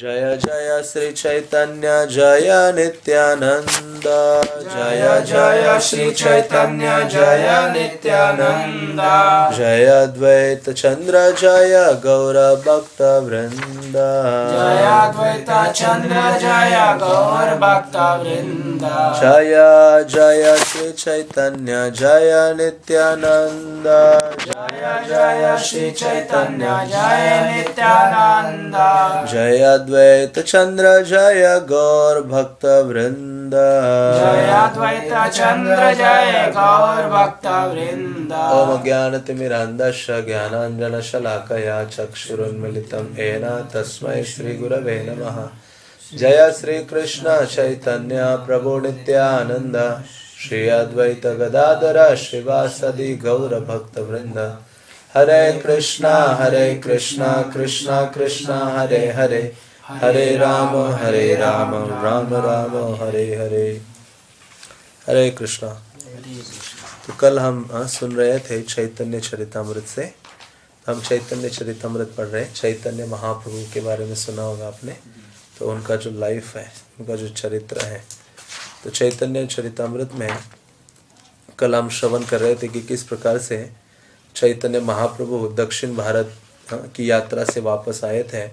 जय जय श्री चैतन्य जय नित्यानन्द। जय जय श्री चैतन्य जय नित्यानन्द। जय द्वैत चन्द्र जय गौरभक्तवृन्द जय द्वैत चन्द्र जय गौरभक्तवृन्द भक्त वृंद जय जय श्री चैतन्य जय नित्यानंद जय जय श्री चैतन्य जय नित्यानंद जय अद्वैत चंद्र जय गौर भक्त वृंद। जय अद्वैत चंद्र जय गौर भक्त वृंद। ओम ज्ञानतिमिरान्धस्य ज्ञानाञ्जनशलाकया चक्षुरुन्मिलितं येन तस्मै श्रीगुरवे नमः। जय श्री कृष्ण चैतन्य प्रभु नित्यानन्द, श्री अद्वैत गदाधर, श्रीवासदि गौरभक्तवृन्द हरे कृष्णा हरे कृष्णा कृष्णा कृष्णा, हरे हरे। हरे राम हरे राम राम राम, हरे हरे। हरे कृष्णा। तो कल हम सुन रहे थे चैतन्य चरितमृत से। हम चैतन्य चरितमृत पढ़ रहे हैं। चैतन्य महाप्रभु के बारे में सुना होगा आपने। तो उनका जो लाइफ है उनका जो चरित्र है तो चैतन्य चरितमृत में कल हम श्रवण कर रहे थे कि किस प्रकार से चैतन्य महाप्रभु दक्षिण भारत हाँ, की यात्रा से वापस आए थे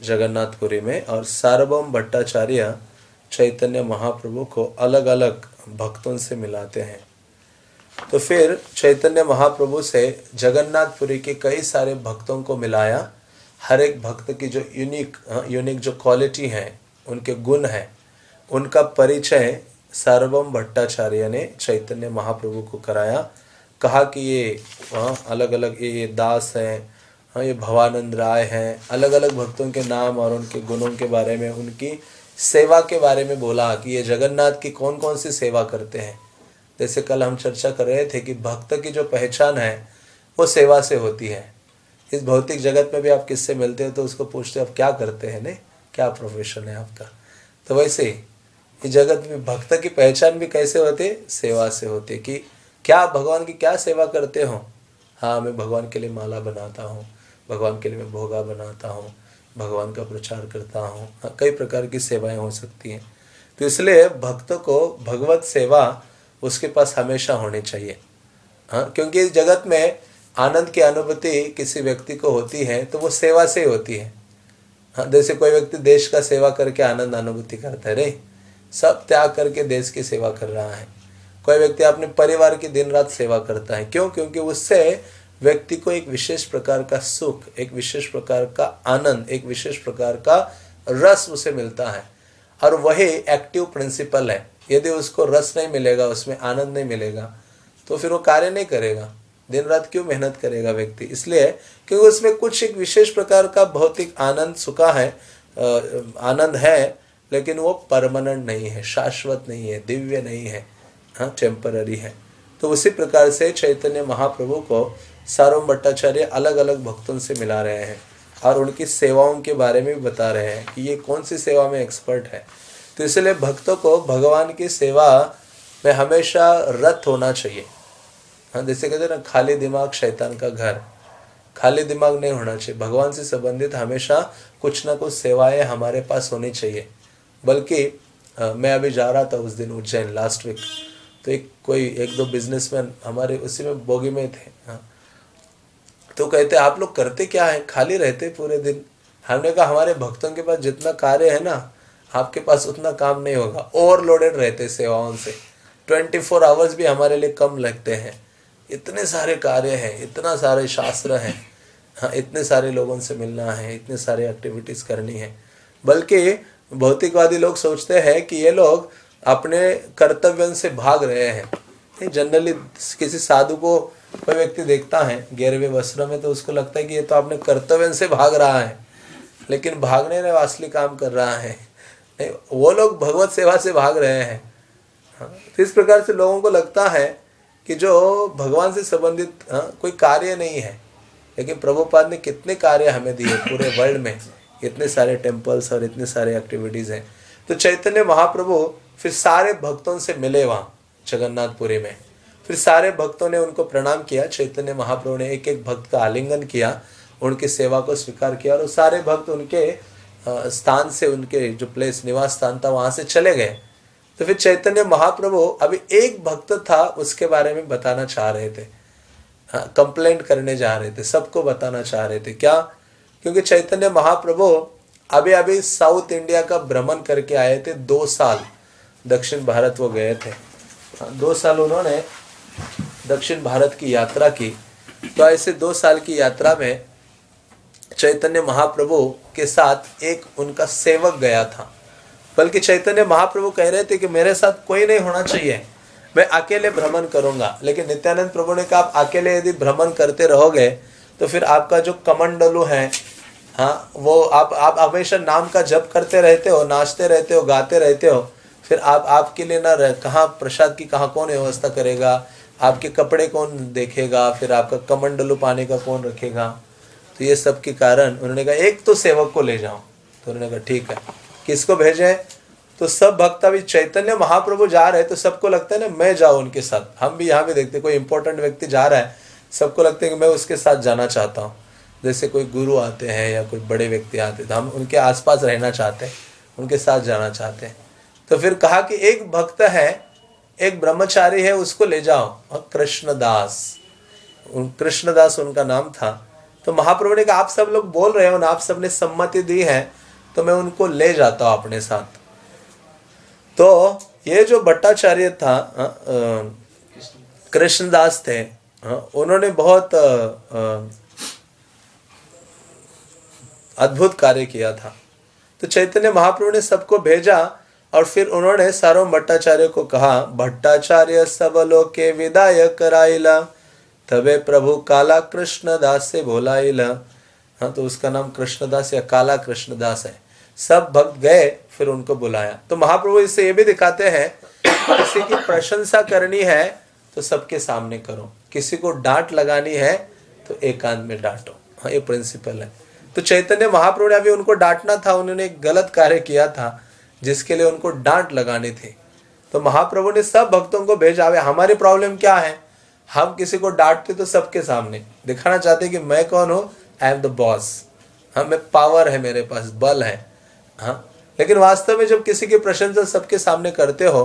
जगन्नाथपुरी में और सार्वभौम भट्टाचार्य चैतन्य महाप्रभु को अलग अलग भक्तों से मिलाते हैं। तो फिर चैतन्य महाप्रभु से जगन्नाथपुरी के कई सारे भक्तों को मिलाया हर एक भक्त की जो यूनिक यूनिक जो क्वालिटी है उनके गुण हैं उनका परिचय सार्वभौम भट्टाचार्य ने चैतन्य महाप्रभु को कराया। कहा कि ये अलग अलग ये, ये दास हैं हाँ ये भवानंद राय हैं अलग अलग भक्तों के नाम और उनके गुणों के बारे में उनकी सेवा के बारे में बोला कि ये जगन्नाथ की कौन कौन सी सेवा करते हैं। जैसे कल हम चर्चा कर रहे थे कि भक्त की जो पहचान है वो सेवा से होती है। इस भौतिक जगत में भी आप किससे मिलते हो तो उसको पूछते हो आप क्या करते हैं नहीं? क्या प्रोफेशन है आपका? तो वैसे इस जगत में भक्त की पहचान भी कैसे होती है? सेवा से होती है कि क्या भगवान की क्या सेवा करते हो? हाँ मैं भगवान के लिए माला बनाता हूँ भगवान के लिए मैं भोगा बनाता हूँ भगवान का प्रचार करता हूँ। हाँ, कई प्रकार की सेवाएँ हो सकती हैं। तो इसलिए भक्त को भगवत सेवा उसके पास हमेशा होनी चाहिए। हाँ क्योंकि इस जगत में आनंद की अनुभूति किसी व्यक्ति को होती है तो वो सेवा से ही होती है। हाँ जैसे कोई व्यक्ति देश का सेवा करके आनंद अनुभूति करता है रे सब त्याग करके देश की सेवा कर रहा है। कोई व्यक्ति अपने परिवार की दिन रात सेवा करता है। क्यों? क्योंकि उससे व्यक्ति को एक विशेष प्रकार का सुख, एक विशेष प्रकार का आनंद, एक विशेष प्रकार का रस उसे मिलता है। और वही एक्टिव प्रिंसिपल है। यदि उसको रस नहीं मिलेगा, उसमें आनंद नहीं मिलेगा तो फिर वो कार्य नहीं करेगा। दिन रात क्यों मेहनत करेगा व्यक्ति? इसलिए क्योंकि उसमें कुछ एक विशेष प्रकार का भौतिक आनंद सुखा है आनंद है, लेकिन वो परमानेंट नहीं है, शाश्वत नहीं है, दिव्य नहीं है हाँ टेम्पररी है। तो उसी प्रकार से चैतन्य महाप्रभु को सारोम भट्टाचार्य अलग अलग भक्तों से मिला रहे हैं और उनकी सेवाओं के बारे में भी बता रहे हैं कि ये कौन सी सेवा में एक्सपर्ट है। तो इसलिए भक्तों को भगवान की सेवा में हमेशा रत होना चाहिए। हाँ जैसे कहते हैं ना, खाली दिमाग शैतान का घर। खाली दिमाग नहीं होना चाहिए। भगवान से संबंधित हमेशा कुछ ना कुछ सेवाएँ हमारे पास होनी चाहिए। बल्कि मैं अभी जा रहा था उस दिन उज्जैन लास्ट वीक तो एक कोई, एक दो बिजनेसमैन हमारे उसी में बोगी में थे हाँ। तो कहते, आप लोग करते क्या है? खाली रहते पूरे दिन? हमने कहा, हमारे भक्तों के पास जितना कार्य है ना, आपके पास उतना काम नहीं होगा। ओवरलोडेड रहते सेवाओं से। ट्वेंटी फोर आवर्स भी हमारे लिए कम लगते हैं। इतने सारे कार्य हैं इतना सारे शास्त्र हैं हाँ इतने सारे लोगों से मिलना है इतने सारे एक्टिविटीज़ करनी है। बल्कि भौतिकवादी लोग सोचते हैं कि ये लोग अपने कर्तव्य से भाग रहे हैं। जनरली किसी साधु को कोई व्यक्ति देखता है गैरवे वस्त्र में तो उसको लगता है कि ये तो अपने कर्तव्य से भाग रहा है लेकिन भागने में असली काम कर रहा है। वो लोग भगवत सेवा से भाग रहे हैं। हाँ, इस प्रकार से लोगों को लगता है कि जो भगवान से संबंधित हाँ, कोई कार्य नहीं है। लेकिन प्रभुपाद ने कितने कार्य हमें दिए पूरे वर्ल्ड में। इतने सारे टेम्पल्स और इतने सारे एक्टिविटीज़ हैं। तो चैतन्य महाप्रभु फिर सारे भक्तों से मिले वहाँ जगन्नाथपुरी में। फिर सारे भक्तों ने उनको प्रणाम किया। चैतन्य महाप्रभु ने एक एक भक्त का आलिंगन किया उनकी सेवा को स्वीकार किया और सारे भक्त उनके स्थान से उनके जो प्लेस निवास स्थान था वहाँ से चले गए। तो फिर चैतन्य महाप्रभु अभी एक भक्त था उसके बारे में बताना चाह रहे थे। कंप्लेंट करने जा रहे थे सबको बताना चाह रहे थे। क्या? क्योंकि चैतन्य महाप्रभु अभी अभी साउथ इंडिया का भ्रमण करके आए थे दो साल। दक्षिण भारत वो गए थे। हाँ, दो साल उन्होंने दक्षिण भारत की यात्रा की। तो ऐसे दो साल की यात्रा में चैतन्य महाप्रभु के साथ एक उनका सेवक गया था। बल्कि चैतन्य महाप्रभु कह रहे थे कि मेरे साथ कोई नहीं होना चाहिए। मैं अकेले भ्रमण करूँगा। लेकिन नित्यानंद प्रभु ने कहा, आप अकेले यदि भ्रमण करते रहोगे तो फिर आपका जो कमंडलू है हाँ वो आप आप हमेशा नाम का जप करते रहते हो, नाचते रहते हो, गाते रहते हो, फिर आप, आपके लिए ना रह, कहाँ प्रसाद की कहाँ कौन व्यवस्था करेगा? आपके कपड़े कौन देखेगा? फिर आपका कमंडलू पाने का कौन रखेगा? तो ये सब के कारण उन्होंने कहा, एक तो सेवक को ले जाओ। तो उन्होंने कहा, ठीक है। किसको भेजे? तो सब भक्त अभी चैतन्य महाप्रभु जा रहे तो सबको लगता है ना, मैं जाऊँ उनके साथ। हम भी यहाँ भी देखते कोई इंपॉर्टेंट व्यक्ति जा रहा है, सबको लगता है कि मैं उसके साथ जाना चाहता हूँ। जैसे कोई गुरु आते हैं या कोई बड़े व्यक्ति आते तो हम उनके आसपास रहना चाहते हैं, उनके साथ जाना चाहते हैं। तो फिर कहा कि एक भक्त है, एक ब्रह्मचारी है, उसको ले जाओ, और कृष्णदास। उन- कृष्णदास उनका नाम था। तो महाप्रभु ने कहा, आप सब लोग बोल रहे हो ना, आप सबने सम्मति दी है तो मैं उनको ले जाता हूँ अपने साथ। तो ये जो भट्टाचार्य था कृष्णदास थे अ, उन्होंने बहुत अद्भुत कार्य किया था। तो चैतन्य महाप्रभु ने सबको भेजा और फिर उन्होंने सार्वम भट्टाचार्य को कहा भट्टाचार्य सब लोके विदाय कराइला तबे प्रभु काला कृष्ण दास से बोलाइला। हाँ तो उसका नाम कृष्णदास या काला कृष्णदास है। सब भक्त गए, फिर उनको बुलाया। तो महाप्रभु इससे ये भी दिखाते हैं, किसी की प्रशंसा करनी है तो सबके सामने करो। किसी को डांट लगानी है तो एकांत में डांटो। हाँ ये प्रिंसिपल है। तो चैतन्य महाप्रभु ने अभी उनको डांटना था, उन्होंने एक गलत कार्य किया था, जिसके लिए उनको डांट लगानी थी। तो महाप्रभु ने सब भक्तों को भेजा हमारी प्रॉब्लम क्या है? हम किसी को डांटते तो सबके सामने। दिखाना चाहते कि मैं कौन हूँ? आई एम द बॉस हाँ मैं पावर है मेरे पास बल है। हाँ लेकिन वास्तव में जब किसी की प्रशंसा सबके सामने करते हो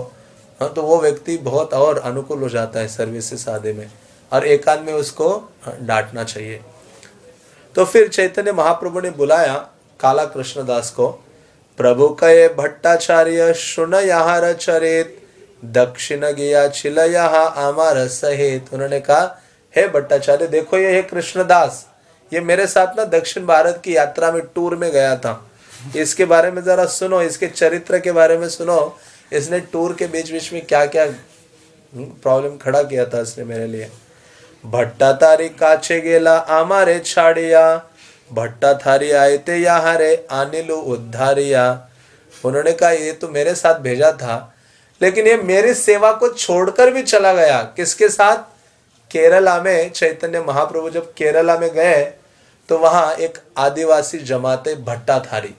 हाँ तो वो व्यक्ति बहुत और अनुकूल हो जाता है सर्विसेस आदि में। और एकांत में उसको हाँ, डांटना चाहिए। तो फिर चैतन्य महाप्रभु ने बुलाया काला कृष्णदास को प्रभु कये भट्टाचार्य सुन यहाँ रचरित दक्षिण गया छिल यहाँ आमार सहित। उन्होंने कहा हे भट्टाचार्य देखो ये कृष्णदास। ये मेरे साथ ना दक्षिण भारत की यात्रा में टूर में गया था। इसके बारे में जरा सुनो, इसके चरित्र के बारे में सुनो। इसने टूर के बीच बीच में क्या क्या प्रॉब्लम खड़ा किया था इसने मेरे लिए। भट्टा तारी काछे गेला, आमारे छाड़िया। भट्टा थारी आए ते यहाँ रे आनिलु उद्धारिया। उन्होंने कहा, ये तो मेरे साथ भेजा था। लेकिन ये मेरी सेवा को छोड़कर भी चला गया। किसके साथ? केरला में चैतन्य महाप्रभु जब केरला में गए तो वहाँ एक आदिवासी जमात है भट्टा थारी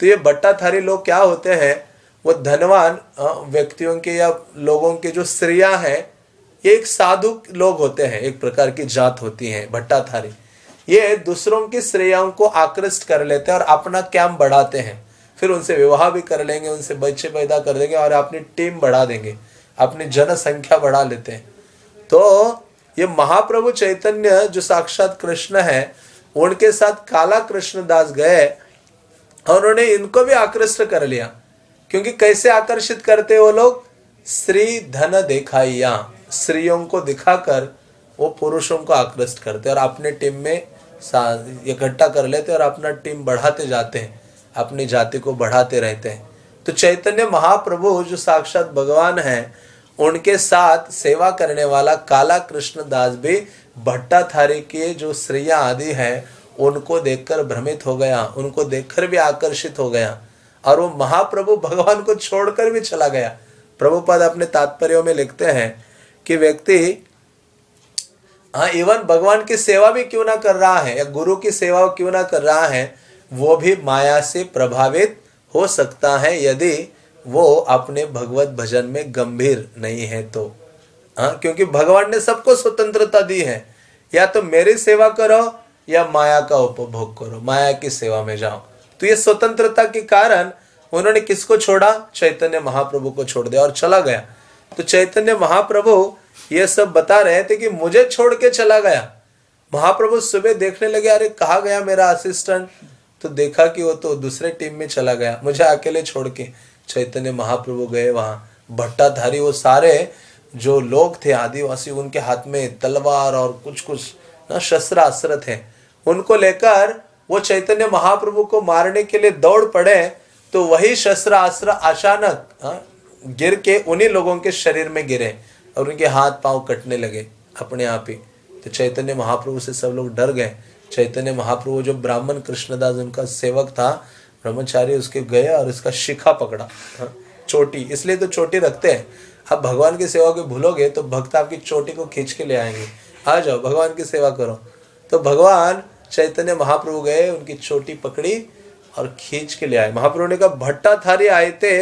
तो ये भट्टा थारी लोग क्या होते हैं? वो धनवान व्यक्तियों के या लोगों के जो स्त्रियाँ हैं, ये एक साधु लोग होते हैं, एक प्रकार की जात होती है भट्टाधारी ये दूसरों की श्रेयाओं को आकृष्ट कर लेते हैं और अपना कैंप बढ़ाते हैं। फिर उनसे विवाह भी कर लेंगे, उनसे बच्चे पैदा कर देंगे और अपनी टीम बढ़ा देंगे, अपनी जनसंख्या बढ़ा लेते हैं। तो ये महाप्रभु चैतन्य जो साक्षात कृष्ण है, उनके साथ काला कृष्णदास गए और उन्होंने इनको भी आकृष्ट कर लिया। क्योंकि कैसे आकर्षित करते वो लोग? स्त्री धन दिखाइया। स्त्रियों को दिखाकर वो पुरुषों को आकृष्ट करते और अपने टीम में इकट्ठा कर लेते और अपना टीम बढ़ाते जाते हैं, अपनी जाति को बढ़ाते रहते हैं। तो चैतन्य महाप्रभु जो साक्षात भगवान है उनके साथ सेवा करने वाला काला कृष्ण दास भी भट्टा थारी के जो स्त्रियाँ आदि हैं, उनको देखकर भ्रमित हो गया, उनको देखकर भी आकर्षित हो गया और वो महाप्रभु भगवान को छोड़कर भी चला गया। प्रभुपद अपने तात्पर्यों में लिखते हैं कि व्यक्ति हाँ इवन भगवान की सेवा भी क्यों ना कर रहा है, या गुरु की सेवा क्यों ना कर रहा है, वो भी माया से प्रभावित हो सकता है, यदि वो अपने भगवत भजन में गंभीर नहीं है तो। हाँ क्योंकि भगवान ने सबको स्वतंत्रता दी है। या तो मेरी सेवा करो, या माया का उपभोग करो, माया की सेवा में जाओ। तो ये स्वतंत्रता के कारण उन्होंने किसको छोड़ा? चैतन्य महाप्रभु को छोड़ दिया और चला गया। तो चैतन्य महाप्रभु ये सब बता रहे थे कि मुझे छोड़ के चला गया। महाप्रभु सुबह देखने लगे, अरे, कहा गया मेरा असिस्टेंट तो देखा कि वो तो दूसरे टीम में चला गया। मुझे अकेले छोड़ के। चैतन्य महाप्रभु गए वहाँ। भट्टाधारी वो सारे जो लोग थे आदिवासी उनके हाथ में तलवार और कुछ कुछ ना शस्त्र अस्त्र थे। उनको लेकर वो चैतन्य महाप्रभु को मारने के लिए दौड़ पड़े तो वही शस्त्र अस्त्र अचानक हाँ, गिर के उन्हीं लोगों के शरीर में गिरे और उनके हाथ पाँव कटने लगे अपने आप ही। तो चैतन्य महाप्रभु से सब लोग डर गए। चैतन्य महाप्रभु जो ब्राह्मण कृष्णदास उनका सेवक था ब्रह्मचारी उसके गए और उसका शिखा पकड़ा। हाँ, चोटी इसलिए तो चोटी रखते हैं। आप भगवान की सेवा को भूलोगे तो भक्त आपकी चोटी को खींच के ले आएँगे। आ जाओ भगवान की सेवा करो। तो भगवान चैतन्य महाप्रभु गए उनकी चोटी पकड़ी और खींच के ले आए। महाप्रभु ने कहा भट्टा थारी आए थे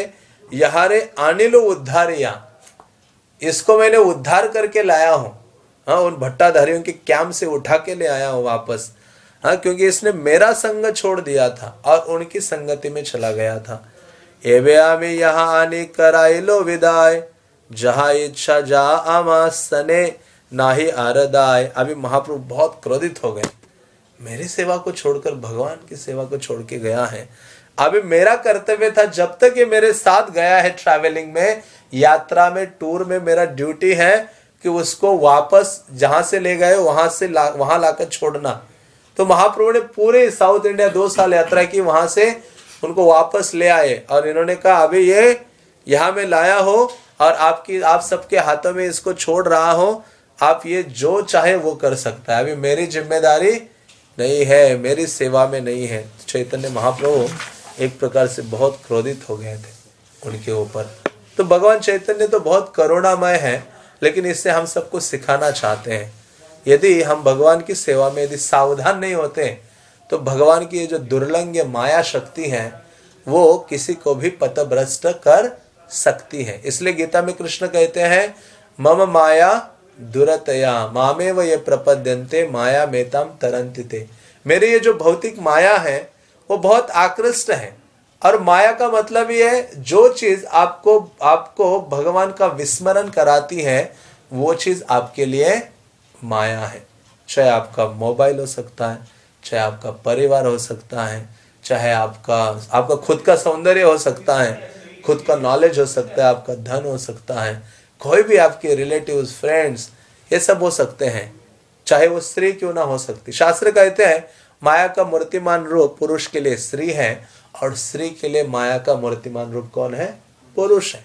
यहारे आनिलो उद्धारिया। इसको मैंने उद्धार करके लाया हूँ। हाँ उन भट्टाधारियों के कैम्प से उठा के ले आया हूँ वापस। हाँ क्योंकि इसने मेरा संग छोड़ दिया था और उनकी संगति में चला गया था। एवे आमे यहाँ आने कराए लो विदाय जहा इच्छा जा आमा सने ना ही आरदाय अभी महाप्रभु बहुत क्रोधित हो गए। मेरी सेवा को छोड़कर भगवान की सेवा को छोड़ के गया है। अभी मेरा कर्तव्य था जब तक ये मेरे साथ गया है ट्रैवलिंग में यात्रा में टूर में मेरा ड्यूटी है कि उसको वापस जहाँ से ले गए वहाँ से ला, वहाँ लाकर छोड़ना। तो महाप्रभु ने पूरे साउथ इंडिया दो साल यात्रा की, वहाँ से उनको वापस ले आए और इन्होंने कहा अभी ये यहाँ में लाया हो और आपकी, आप सबके हाथों में इसको छोड़ रहा हो, आप ये जो चाहे वो कर सकता है। अभी मेरी ज़िम्मेदारी नहीं है, मेरी सेवा में नहीं है। चैतन्य महाप्रभु एक प्रकार से बहुत क्रोधित हो गए थे उनके ऊपर। तो भगवान चैतन्य तो बहुत करुणामय है, लेकिन इससे हम सबको सिखाना चाहते हैं। यदि हम भगवान की सेवा में यदि सावधान नहीं होते तो भगवान की ये जो दुर्लंग माया शक्ति है, वो किसी को भी पतभ्रष्ट कर सकती है। इसलिए गीता में कृष्ण कहते हैं, मम माया दुरतया मामे व ये प्रपद्यंते माया मेताम तरंतिते मेरे ये जो भौतिक माया है, वो बहुत आकृष्ट है। और माया का मतलब ये है, जो चीज़ आपको आपको भगवान का विस्मरण कराती है, वो चीज़ आपके लिए माया है। चाहे आपका मोबाइल हो सकता है, चाहे आपका परिवार हो सकता है, चाहे आपका आपका खुद का सौंदर्य हो सकता है, खुद का नॉलेज हो सकता है, आपका धन हो सकता है, कोई भी आपके रिलेटिव फ्रेंड्स ये सब हो सकते हैं। चाहे वो स्त्री क्यों ना हो सकती। शास्त्र कहते हैं, माया का मूर्तिमान रूप पुरुष के लिए स्त्री है और स्त्री के लिए माया का मूर्तिमान रूप कौन है? पुरुष है।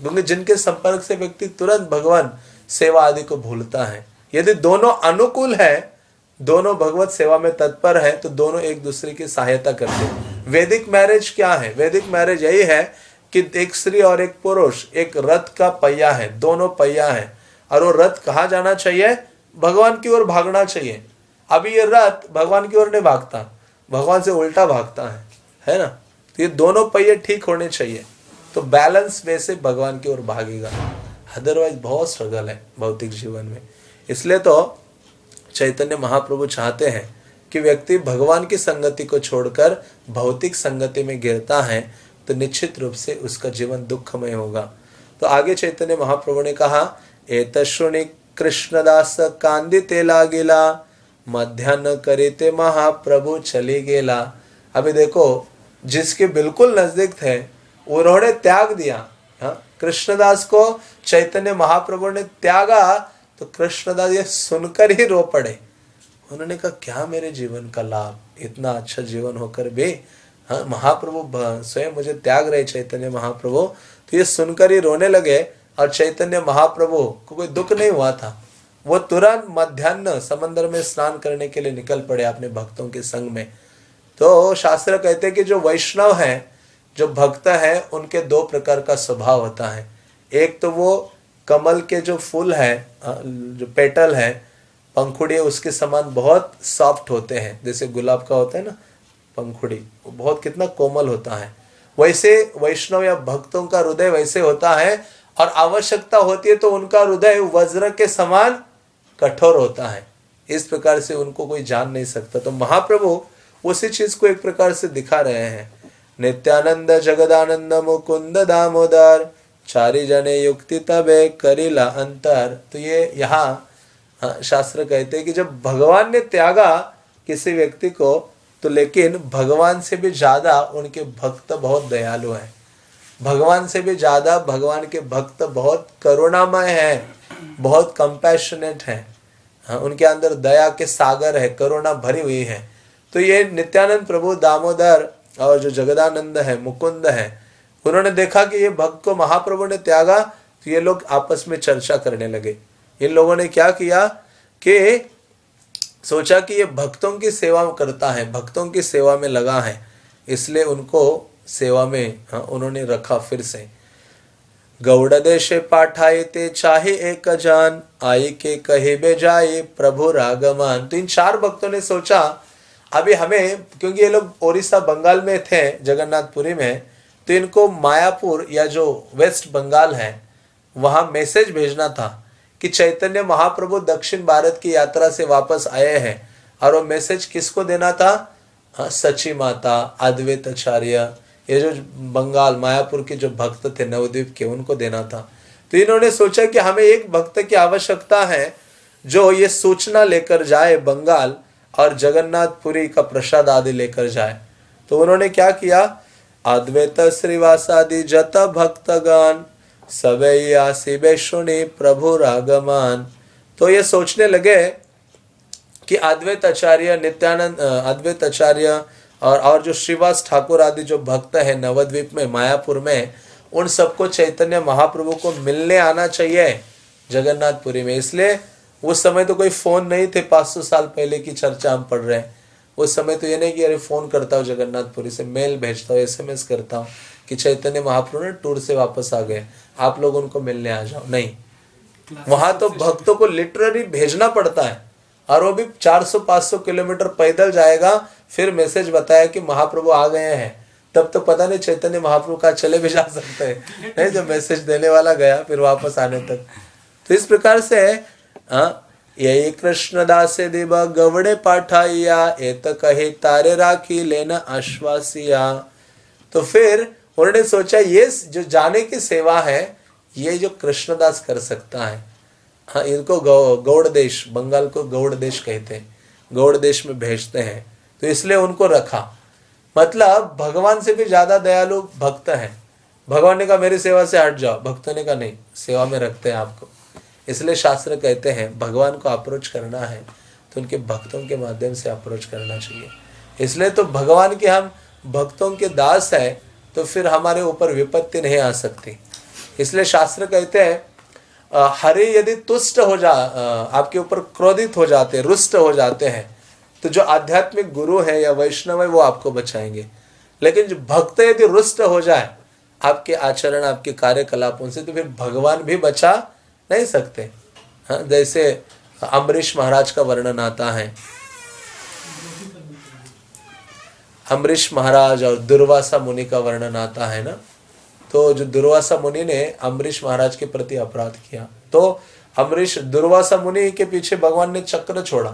क्योंकि जिनके संपर्क से व्यक्ति तुरंत भगवान सेवा आदि को भूलता है। यदि दोनों अनुकूल है, दोनों भगवत सेवा में तत्पर है तो दोनों एक दूसरे की सहायता करते हैं। वैदिक मैरिज क्या है? वैदिक मैरिज यही है कि एक स्त्री और एक पुरुष, एक रथ का पहिया है, दोनों पहिया है। और वो रथ कहा जाना चाहिए? भगवान की ओर भागना चाहिए। अभी ये रथ भगवान की ओर नहीं भागता, भगवान से उल्टा भागता है है ना? तो ये दोनों पहिए ठीक होने चाहिए। तो बैलेंस वे से भगवान की ओर भागेगा। अदरवाइज़ बहुत स्ट्रगल है भौतिक जीवन में। इसलिए तो चैतन्य महाप्रभु चाहते हैं कि व्यक्ति भगवान की संगति को छोड़कर भौतिक संगति में गिरता है तो निश्चित रूप से उसका जीवन दुखमय होगा। तो आगे चैतन्य महाप्रभु ने कहा एतश्रुणी कृष्णदास कांदिते लागेला मध्यान्ह करीते महाप्रभु चली गेला। अभी देखो, जिसके बिल्कुल नज़दीक थे, उन्होंने त्याग दिया। हाँ? कृष्णदास को चैतन्य महाप्रभु ने त्यागा तो कृष्णदास ये सुनकर ही रो पड़े। उन्होंने कहा, क्या मेरे जीवन का लाभ? इतना अच्छा जीवन होकर भी हाँ महाप्रभु स्वयं मुझे त्याग रहे चैतन्य महाप्रभु। तो ये सुनकर ही रोने लगे, और चैतन्य महाप्रभु को कोई दुख नहीं हुआ था। वो तुरंत मध्यान्ह समंदर में स्नान करने के लिए निकल पड़े अपने भक्तों के संग में। तो शास्त्र कहते कि जो वैष्णव है जो भक्त है, उनके दो प्रकार का स्वभाव होता है। एक तो वो कमल के जो फूल है जो पेटल है, पंखुड़ी उसके समान बहुत सॉफ्ट होते हैं। जैसे गुलाब का होता है ना, पंखुड़ी, वो बहुत कितना कोमल होता है। वैसे वैष्णव या भक्तों का हृदय वैसे होता है और आवश्यकता होती है तो उनका हृदय वज्र के समान कठोर होता है। इस प्रकार से उनको कोई जान नहीं सकता। तो महाप्रभु उसी चीज़ को एक प्रकार से दिखा रहे हैं। नित्यानंद जगदानंद मुकुंद दामोदर चारी जने युक्ति तबे करीला अंतर। तो ये यहाँ शास्त्र कहते हैं कि जब भगवान ने त्यागा किसी व्यक्ति को तो लेकिन भगवान से भी ज़्यादा उनके भक्त बहुत दयालु हैं। भगवान से भी ज़्यादा भगवान के भक्त बहुत करुणामय हैं बहुत कंपैशनेट हाँ, उनके अंदर दया के सागर है करुणा भरी हुई है। तो ये नित्यानंद प्रभु दामोदर और जो जगदानंद है मुकुंद है उन्होंने देखा कि ये भक्त को महाप्रभु ने त्यागा तो ये लोग आपस में चर्चा करने लगे। इन लोगों ने क्या किया कि सोचा कि ये भक्तों की सेवा करता है भक्तों की सेवा में लगा है इसलिए उनको सेवा में हाँ, उन्होंने रखा फिर से। गौड़ देश पाठाए ते चाहे एक जान आई के कहे बे जाए प्रभु रागमान तो इन चार भक्तों ने सोचा अभी हमें, क्योंकि ये लोग ओडिशा, बंगाल में थे, जगन्नाथपुरी में तो इनको मायापुर या जो वेस्ट बंगाल है, वहाँ मैसेज भेजना था कि चैतन्य महाप्रभु दक्षिण भारत की यात्रा से वापस आए हैं। और वो मैसेज किसको देना था? हाँ सची माता, अद्वैत आचार्य, ये जो बंगाल, मायापुर के जो भक्त थे, नवद्वीप के, उनको देना था। तो इन्होंने सोचा कि हमें एक भक्त की आवश्यकता है, जो ये सूचना लेकर जाए बंगाल और जगन्नाथपुरी का प्रसाद आदि लेकर जाए। तो उन्होंने क्या किया? अद्वैत श्रीवासादि जत भक्तगण सबैया शिवे सुनी प्रभु रागमान। तो ये सोचने लगे कि अद्वैत आचार्य नित्यानंद अद्वैत आचार्य और और जो श्रीवास ठाकुर आदि जो भक्त है नवद्वीप में, मायापुर में, उन सबको चैतन्य महाप्रभु को मिलने आना चाहिए जगन्नाथपुरी में। इसलिए उस समय तो कोई फ़ोन नहीं थे 500 साल पहले की चर्चा हम पढ़ रहे हैं। उस समय तो ये नहीं कि अरे फ़ोन करता हूँ जगन्नाथपुरी से मेल भेजता हूँ एसएमएस करता हूँ कि चैतन्य महाप्रभु ने टूर से वापस आ गए आप लोग उनको मिलने आ जाओ। नहीं। वहाँ तो भक्तों को लिटरली भेजना पड़ता है। और वो भी 400-500 किलोमीटर पैदल जाएगा फिर मैसेज बताया कि महाप्रभु आ गए हैं। तब तो पता नहीं चैतन्य महाप्रभु का चले भी जा सकते हैं। नहीं जब मैसेज देने वाला गया फिर वापस आने तक। तो इस प्रकार से यही कृष्णदास दिव गवड़े पाठाइया एत कहे तारे राखी लेना आश्वासिया। तो फिर उन्होंने सोचा, ये जो जाने की सेवा है, ये जो कृष्णदास कर सकता है। हाँ इनको गौ गौड़ देश बंगाल को गौड़ देश कहते हैं। गौड़ देश में भेजते हैं। तो इसलिए उनको रखा। मतलब भगवान से भी ज़्यादा दयालु भक्त है। भगवान ने कहा, मेरी सेवा से हट जाओ। भक्तों ने कहा, नहीं, सेवा में रखते हैं आपको। इसलिए शास्त्र कहते हैं, भगवान को अप्रोच करना है तो उनके भक्तों के माध्यम से अप्रोच करना चाहिए। इसलिए तो भगवान के हम भक्तों के दास है तो फिर हमारे ऊपर विपत्ति नहीं आ सकती। इसलिए शास्त्र कहते हैं हरे यदि तुष्ट हो जा आपके ऊपर क्रोधित हो जाते रुष्ट हो जाते हैं तो जो आध्यात्मिक गुरु है या वैष्णव है, वो आपको बचाएँगे। लेकिन जो भक्त यदि रुष्ट हो जाए, आपके आचरण, आपके कार्यकलापों से तो फिर भगवान भी बचा नहीं सकते। हाँ जैसे अम्बरीश महाराज का वर्णन आता है। अम्बरीश महाराज और दुर्वासा मुनि का वर्णन आता है ना? तो जो दुर्वासा मुनि ने अम्बरीश महाराज के प्रति अपराध किया तो अम्बरीश दुर्वासा मुनि के पीछे भगवान ने चक्र छोड़ा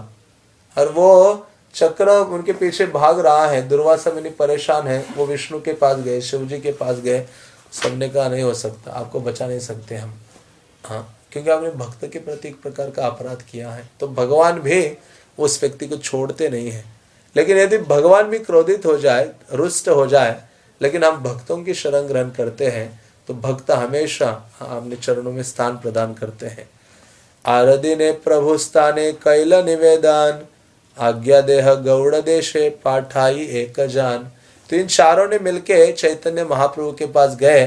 और वो चक्र उनके पीछे भाग रहा है। दुर्वासा मुनि परेशान है, वो विष्णु के पास गए शिव जी के पास गए। सबने कहा, नहीं हो सकता, आपको बचा नहीं सकते हम। हाँ। क्योंकि आपने भक्त के प्रति एक प्रकार का अपराध किया है तो भगवान भी उस व्यक्ति को छोड़ते नहीं है। लेकिन यदि भगवान भी क्रोधित हो जाए, रुष्ट हो जाए, लेकिन हम भक्तों की शरण ग्रहण करते हैं तो भक्त हमेशा अपने चरणों में स्थान प्रदान करते हैं। आरदि ने प्रभु स्थाने कैल निवेदन, आज्ञा देह गौड़ देशे पाठाई एक जान। तो इन चारों ने मिलके चैतन्य महाप्रभु के पास गए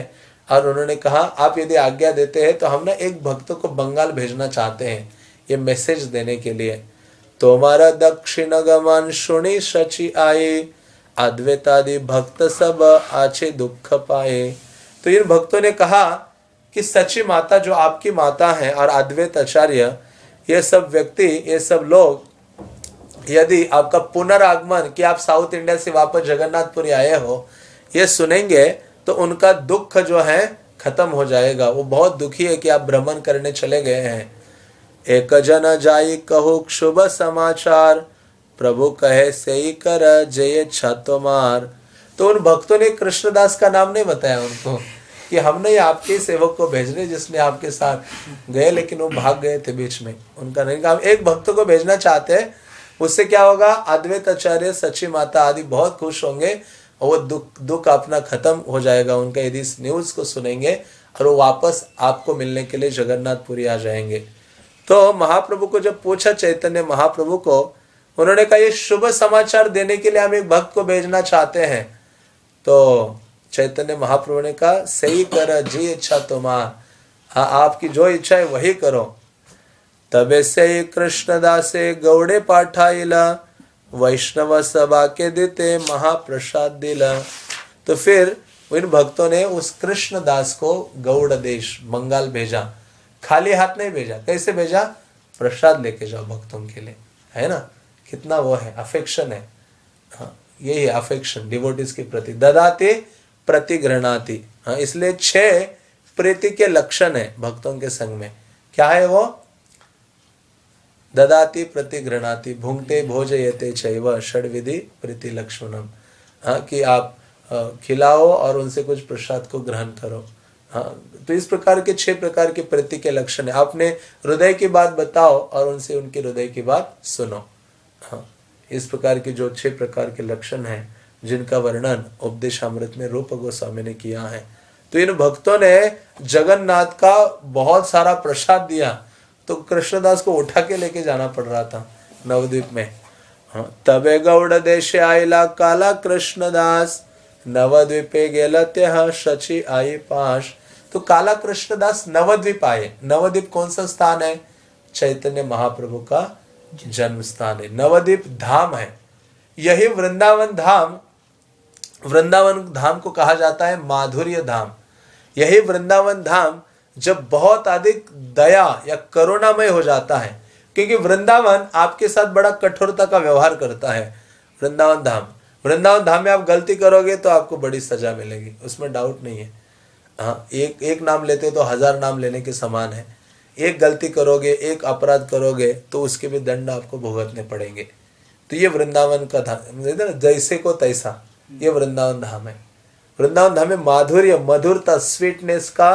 और उन्होंने कहा, आप यदि आज्ञा देते हैं तो हम ना एक भक्त को बंगाल भेजना चाहते हैं, ये मैसेज देने के लिए। तुम्हारा दक्षिण गमन सुनी सची आए, अद्वैतादि भक्त सब आचे दुख पाए। तो इन भक्तों ने कहा कि सची माता जो आपकी माता है और अद्वैत आचार्य, ये सब व्यक्ति, ये सब लोग, यदि आपका पुनरागमन कि आप साउथ इंडिया से वापस जगन्नाथपुरी आए हो, ये सुनेंगे तो उनका दुख जो है खत्म हो जाएगा। वो बहुत दुखी है कि आप भ्रमण करने चले गए हैं। एक जन जाई कहो, शुभ समाचार। प्रभु कहे सही कर जय छातोमार तो उन भक्तों ने कृष्णदास का नाम नहीं बताया उनको कि हमने आपके सेवक को भेजने जिसने आपके साथ गए, लेकिन वो भाग गए थे बीच में। उनका नहीं कहा। एक भक्त को भेजना चाहते हैं, उससे क्या होगा? अद्वैत आचार्य सची माता आदि बहुत खुश होंगे। और वो दुख दुख अपना खत्म हो जाएगा, उनका यदि इस न्यूज़ को सुनेंगे और वो वापस आपको मिलने के लिए जगन्नाथपुरी आ जाएँगे। तो महाप्रभु को जब पूछा चैतन्य महाप्रभु को, उन्होंने कहा, ये शुभ समाचार देने के लिए हम एक भक्त को भेजना चाहते हैं। तो चैतन्य महाप्रभु ने कहा, सही कर, जी इच्छा तुम्हार हाँ आपकी जो इच्छा है वही करो। तबे से कृष्णदासे गौड़े पाठाइला वैष्णव सभा के देते महाप्रसाद दिला। तो फिर इन भक्तों ने उस कृष्ण दास को गौड़ देश, बंगाल भेजा। खाली हाथ नहीं भेजा। कैसे भेजा? प्रसाद लेके जाओ भक्तों के लिए। है ना? कितना वो है? अफेक्शन है। हाँ यही अफेक्शन डिवोटिस के प्रति। ददाते प्रतिग्रहणाति हाँ इसलिए छह प्रीति के लक्षण है भक्तों के संग में। क्या है वो? ददाति प्रतिगृणाति भूंगते भोजयते चैव षड विधि प्रीति लक्ष्मणम हाँ कि आप खिलाओ और उनसे कुछ प्रसाद को ग्रहण करो। हाँ तो इस प्रकार के छह प्रकार के प्रति के लक्षण है। आपने हृदय की बात बताओ और उनसे उनके हृदय की बात सुनो। हाँ इस प्रकार के जो छह प्रकार के लक्षण हैं, जिनका वर्णन उपदेश अमृत में रूप गोस्वामी ने किया है। तो इन भक्तों ने जगन्नाथ का बहुत सारा प्रसाद दिया। तो कृष्णदास को उठा के लेके जाना पड़ रहा था नवद्वीप में। हाँ, तबे गौड़ देश आयला काला कृष्णदास नवद्वीपे शचि आए पाश। तो काला कृष्णदास नवद्वीप आए। नवद्वीप कौन सा स्थान है? चैतन्य महाप्रभु का जन्म स्थान है। नवद्वीप धाम है। यही वृंदावन धाम वृंदावन धाम को कहा जाता है माधुर्य धाम। यही वृंदावन धाम जब बहुत अधिक दया या करुणामय हो जाता है, क्योंकि वृंदावन आपके साथ बड़ा कठोरता का व्यवहार करता है, वृंदावन धाम। वृंदावन धाम में आप गलती करोगे तो आपको बड़ी सजा मिलेगी, उसमें डाउट नहीं है। हाँ एक एक नाम लेते तो हज़ार नाम लेने के समान है। एक गलती करोगे, एक अपराध करोगे तो उसके भी दंड आपको भुगतने पड़ेंगे। तो ये वृंदावन का धाम ना, जैसे को तैसा, ये वृंदावन धाम है। वृंदावन धाम में माधुर्य, मधुरता स्वीटनेस का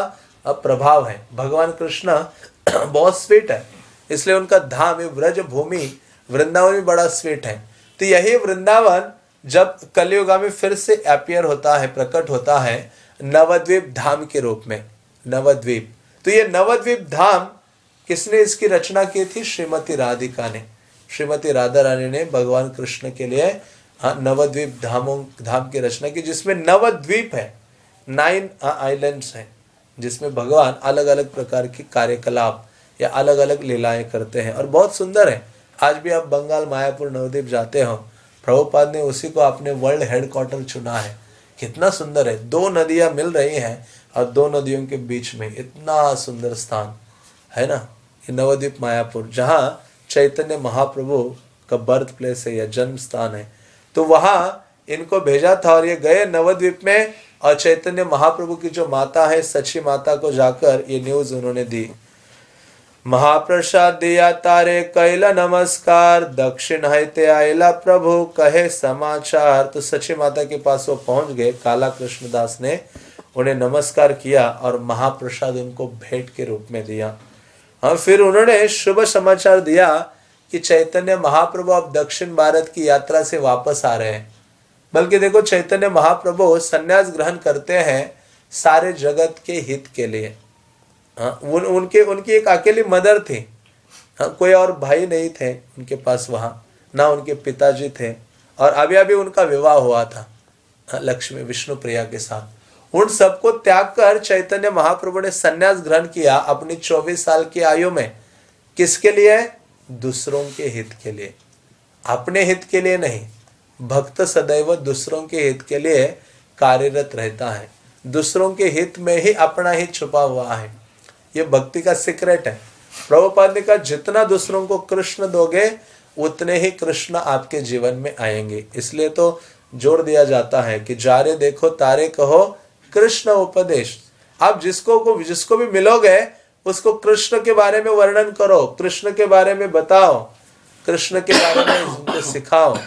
प्रभाव है। भगवान कृष्ण बहुत स्वीट है। इसलिए उनका धाम ये व्रज भूमि वृंदावन भी बड़ा स्वीट है। तो यही वृंदावन जब कलयुगा में फिर से अपियर होता है, प्रकट होता है, नवद्वीप धाम के रूप में। नवद्वीप। तो ये नवद्वीप धाम किसने इसकी रचना की थी? श्रीमती राधिका ने। श्रीमती राधा रानी ने भगवान कृष्ण के लिए हाँ नवद्वीप धामों, धाम की रचना की, जिसमें नवद्वीप है। नाइन आइलैंड्स हैं। जिसमें भगवान अलग अलग प्रकार की कार्यकलाप या अलग अलग लीलाएँ करते हैं और बहुत सुंदर है। आज भी आप बंगाल मायापुर नवद्वीप जाते हो, प्रभुपाद ने उसी को अपने वर्ल्ड हेडक्वार्टर चुना है। कितना सुंदर है। दो नदियाँ मिल रही हैं और दो नदियों के बीच में इतना सुंदर स्थान, है ना? ये नवद्वीप मायापुर, जहाँ चैतन्य महाप्रभु का बर्थ प्लेस है या जन्म स्थान है। तो वहाँ इनको भेजा था और ये गए नवद्वीप में और चैतन्य महाप्रभु की जो माता है सची माता को जाकर ये न्यूज़ उन्होंने दी। महाप्रसाद दिया तारे, कैला नमस्कार, दक्षिण हते आयला प्रभु, कहे समाचार। तो सची माता के पास वो पहुँच गए, काला कृष्णदास ने उन्हें नमस्कार किया और महाप्रसाद उनको भेंट के रूप में दिया। हाँ फिर उन्होंने शुभ समाचार दिया कि चैतन्य महाप्रभु अब दक्षिण भारत की यात्रा से वापस आ रहे हैं। बल्कि देखो चैतन्य महाप्रभु संन्यास ग्रहण करते हैं सारे जगत के हित के लिए। हाँ उन उनके उनकी एक अकेली मदर थी। हाँ कोई और भाई नहीं थे उनके पास वहाँ ना उनके पिताजी थे। और अभी अभी उनका विवाह हुआ था हाँ, लक्ष्मी विष्णु प्रिया के साथ। उन सबको त्याग कर चैतन्य महाप्रभु ने संन्यास ग्रहण किया अपनी 24 साल की आयु में। किसके लिए? दूसरों के हित के लिए। अपने हित के लिए नहीं भक्त सदैव दूसरों के हित के लिए कार्यरत रहता है। दूसरों के हित में ही अपना हित छुपा हुआ है। ये भक्ति का सीक्रेट है। प्रभुपाद ने कहा, जितना दूसरों को कृष्ण दोगे, उतने ही कृष्ण आपके जीवन में आएँगे। इसलिए तो ज़ोर दिया जाता है कि जारे देखो, तारे कहो, कृष्ण उपदेश। आप जिसको को, जिसको भी मिलोगे, उसको कृष्ण के बारे में वर्णन करो, कृष्ण के बारे में बताओ, कृष्ण के बारे में उनको सिखाओ।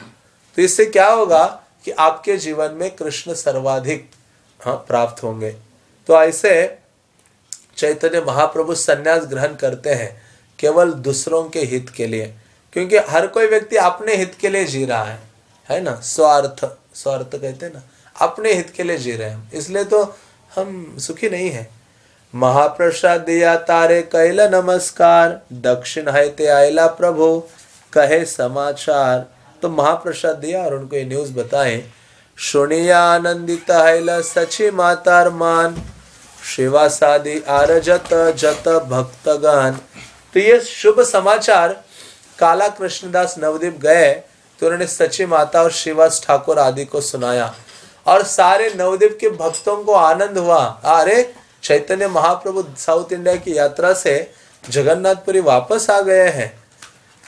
तो इससे क्या होगा कि आपके जीवन में कृष्ण सर्वाधिक हाँ प्राप्त होंगे। तो ऐसे चैतन्य महाप्रभु संन्यास ग्रहण करते हैं केवल दूसरों के हित के लिए, क्योंकि हर कोई व्यक्ति अपने हित के लिए जी रहा है है ना? स्वार्थ स्वार्थ कहते हैं ना? अपने हित के लिए जी रहे हैं। इसलिए तो हम सुखी नहीं है। महाप्रसाद दिया तारे कैला नमस्कार, दक्षिण है ते आयला प्रभु, कहे समाचार। तो महाप्रसाद दिया और उनको ये न्यूज़ बताए। सुनिया आनंदित है सची मातार मान शिवा सादी आरजत जत भक्तगण तो ये शुभ समाचार, काला कृष्णदास नवदीप गए तो उन्होंने सची माता और शिवास ठाकुर आदि को सुनाया। और सारे नवदीप के भक्तों को आनंद हुआ। अरे, चैतन्य महाप्रभु साउथ इंडिया की यात्रा से जगन्नाथपुरी वापस आ गए हैं।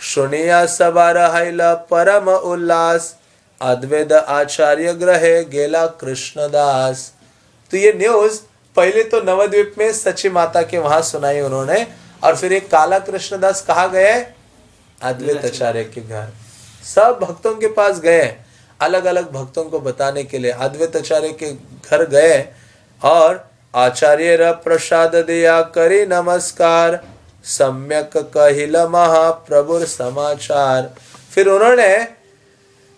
सुनिया रहला परम उल्लास। अद्वैत आचार्य ग्रहे गेला कृष्णदास। तो ये न्यूज़ पहले तो नवद्वीप में सची माता के वहाँ सुनाई उन्होंने और फिर एक काला कृष्णदास कहा गए? अद्वैत आचार्य के घर। सब भक्तों के पास गए अलग अलग भक्तों को बताने के लिए। अद्वैत आचार्य के घर गए और आचार्य प्रसाद दिया करी नमस्कार। सम्यक कहिल महाप्रभुर समाचार। फिर उन्होंने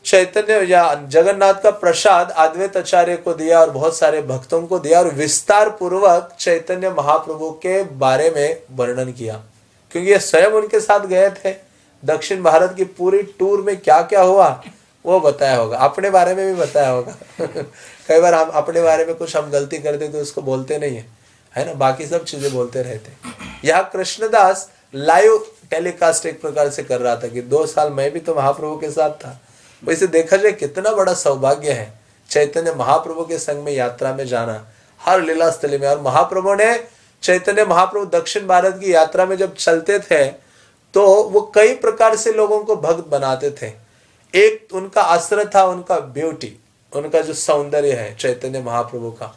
चैतन्य या जगन्नाथ का प्रसाद अद्वैत आचार्य को दिया और बहुत सारे भक्तों को दिया और विस्तार पूर्वक चैतन्य महाप्रभु के बारे में वर्णन किया। क्योंकि ये स्वयं उनके साथ गए थे। दक्षिण भारत की पूरी टूर में क्या क्या हुआ, वो बताया होगा। अपने बारे में भी बताया होगा। कई बार हम अपने बारे में कुछ हम गलती करते तो उसको बोलते नहीं है। है ना? बाकी सब चीज़ें बोलते रहते यहाँ कृष्णदास लाइव टेलीकास्ट एक प्रकार से कर रहा था कि दो साल मैं भी तो महाप्रभु के साथ था। वैसे देखा जाए कितना बड़ा सौभाग्य है चैतन्य महाप्रभु के संग में यात्रा में जाना। हर लीला स्थली में। और महाप्रभु ने चैतन्य महाप्रभु दक्षिण भारत की यात्रा में जब चलते थे तो वो कई प्रकार से लोगों को भक्त बनाते थे। एक उनका आश्रय था, उनका ब्यूटी उनका जो सौंदर्य है चैतन्य महाप्रभु का।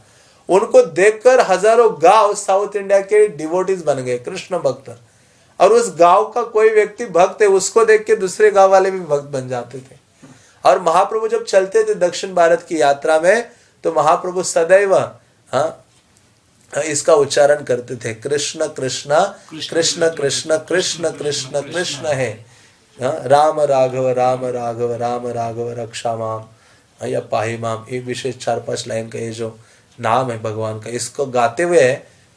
उनको देखकर हज़ारों गाँव साउथ इंडिया के डिवोटीज बन गए कृष्ण भक्त और उस गाँव का कोई व्यक्ति भक्त है उसको देख के दूसरे गाँव वाले भी भक्त बन जाते थे और महाप्रभु जब चलते थे दक्षिण भारत की यात्रा में तो महाप्रभु सदैव हाँ इसका उच्चारण करते थे कृष्ण कृष्ण कृष्ण कृष्ण कृष्ण कृष्ण कृष्ण है हाँ, राम राघव राम राघव राम राघव रक्षा माम हाँ, या पाही माम एक विशेष चार पाँच लाइन का ये जो नाम है भगवान का। इसको गाते हुए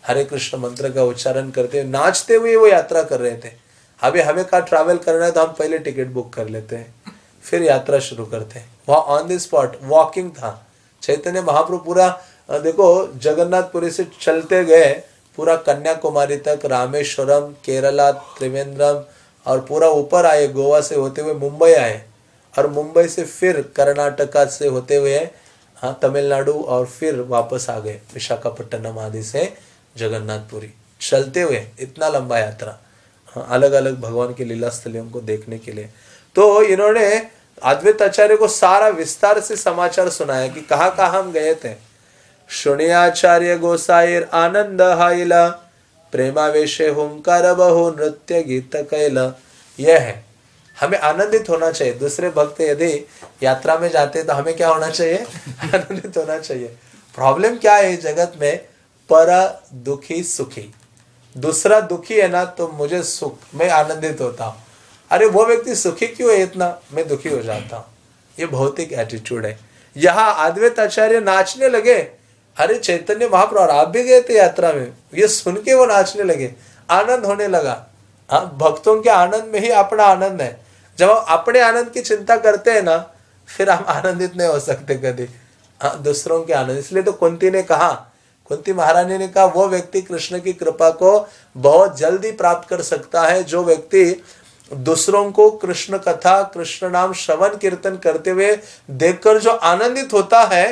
हरे कृष्ण मंत्र का उच्चारण करते हुए, नाचते हुए वो यात्रा कर रहे थे। अभी हमें कहा ट्रैवल करना है तो हम पहले टिकट बुक कर लेते हैं, फिर यात्रा शुरू करते हैं। वहाँ ऑन द स्पॉट वॉकिंग था। चैतन्य महाप्रभु पूरा देखो, जगन्नाथपुरी से चलते गए, पूरा कन्याकुमारी तक, रामेश्वरम, केरला, त्रिवेंद्रम, और पूरा ऊपर आए, गोवा से होते हुए मुंबई आए। और मुंबई से फिर कर्नाटका से होते हुए हाँ तमिलनाडु और फिर वापस आ गए विशाखापट्टनम आदि से जगन्नाथपुरी चलते हुए इतना लंबा यात्रा हाँ अलग अलग भगवान की लीला स्थलियों को देखने के लिए। तो इन्होंने अद्वैत आचार्य को सारा विस्तार से समाचार सुनाया कि कहा कहा हम गए थे। शुणियाचार्य गोसाइर आनंद हाइला, प्रेमावेशे हुंकार बहु नृत्य गीत कैला। यह है। हमें आनंदित होना चाहिए। दूसरे भक्त यदि यात्रा में जाते तो हमें क्या होना चाहिए? आनंदित होना चाहिए। प्रॉब्लम क्या है जगत में? पर दुखी सुखी। दूसरा दुखी है ना तो मुझे सुख, मैं आनंदित होता हूँ। अरे, वो व्यक्ति सुखी क्यों है इतना? मैं दुखी हो जाता हूँ। ये भौतिक एटीट्यूड है। यहाँ अद्वैत आचार्य नाचने लगे। अरे, चैतन्य महाप्रभु, आप भी गए थे यात्रा में? ये सुन के वो नाचने लगे। आनंद होने लगा। हाँ भक्तों के आनंद में ही अपना आनंद है। जब हम अपने आनंद की चिंता करते हैं ना, फिर हम आनंदित नहीं हो सकते कभी। हाँ दूसरों के आनंद। इसलिए तो कुंती ने कहा, कुंती महारानी ने कहा, वो व्यक्ति कृष्ण की कृपा को बहुत जल्दी प्राप्त कर सकता है। जो व्यक्ति दूसरों को कृष्ण कथा, कृष्ण नाम श्रवण, कीर्तन करते हुए देखकर जो आनंदित होता है,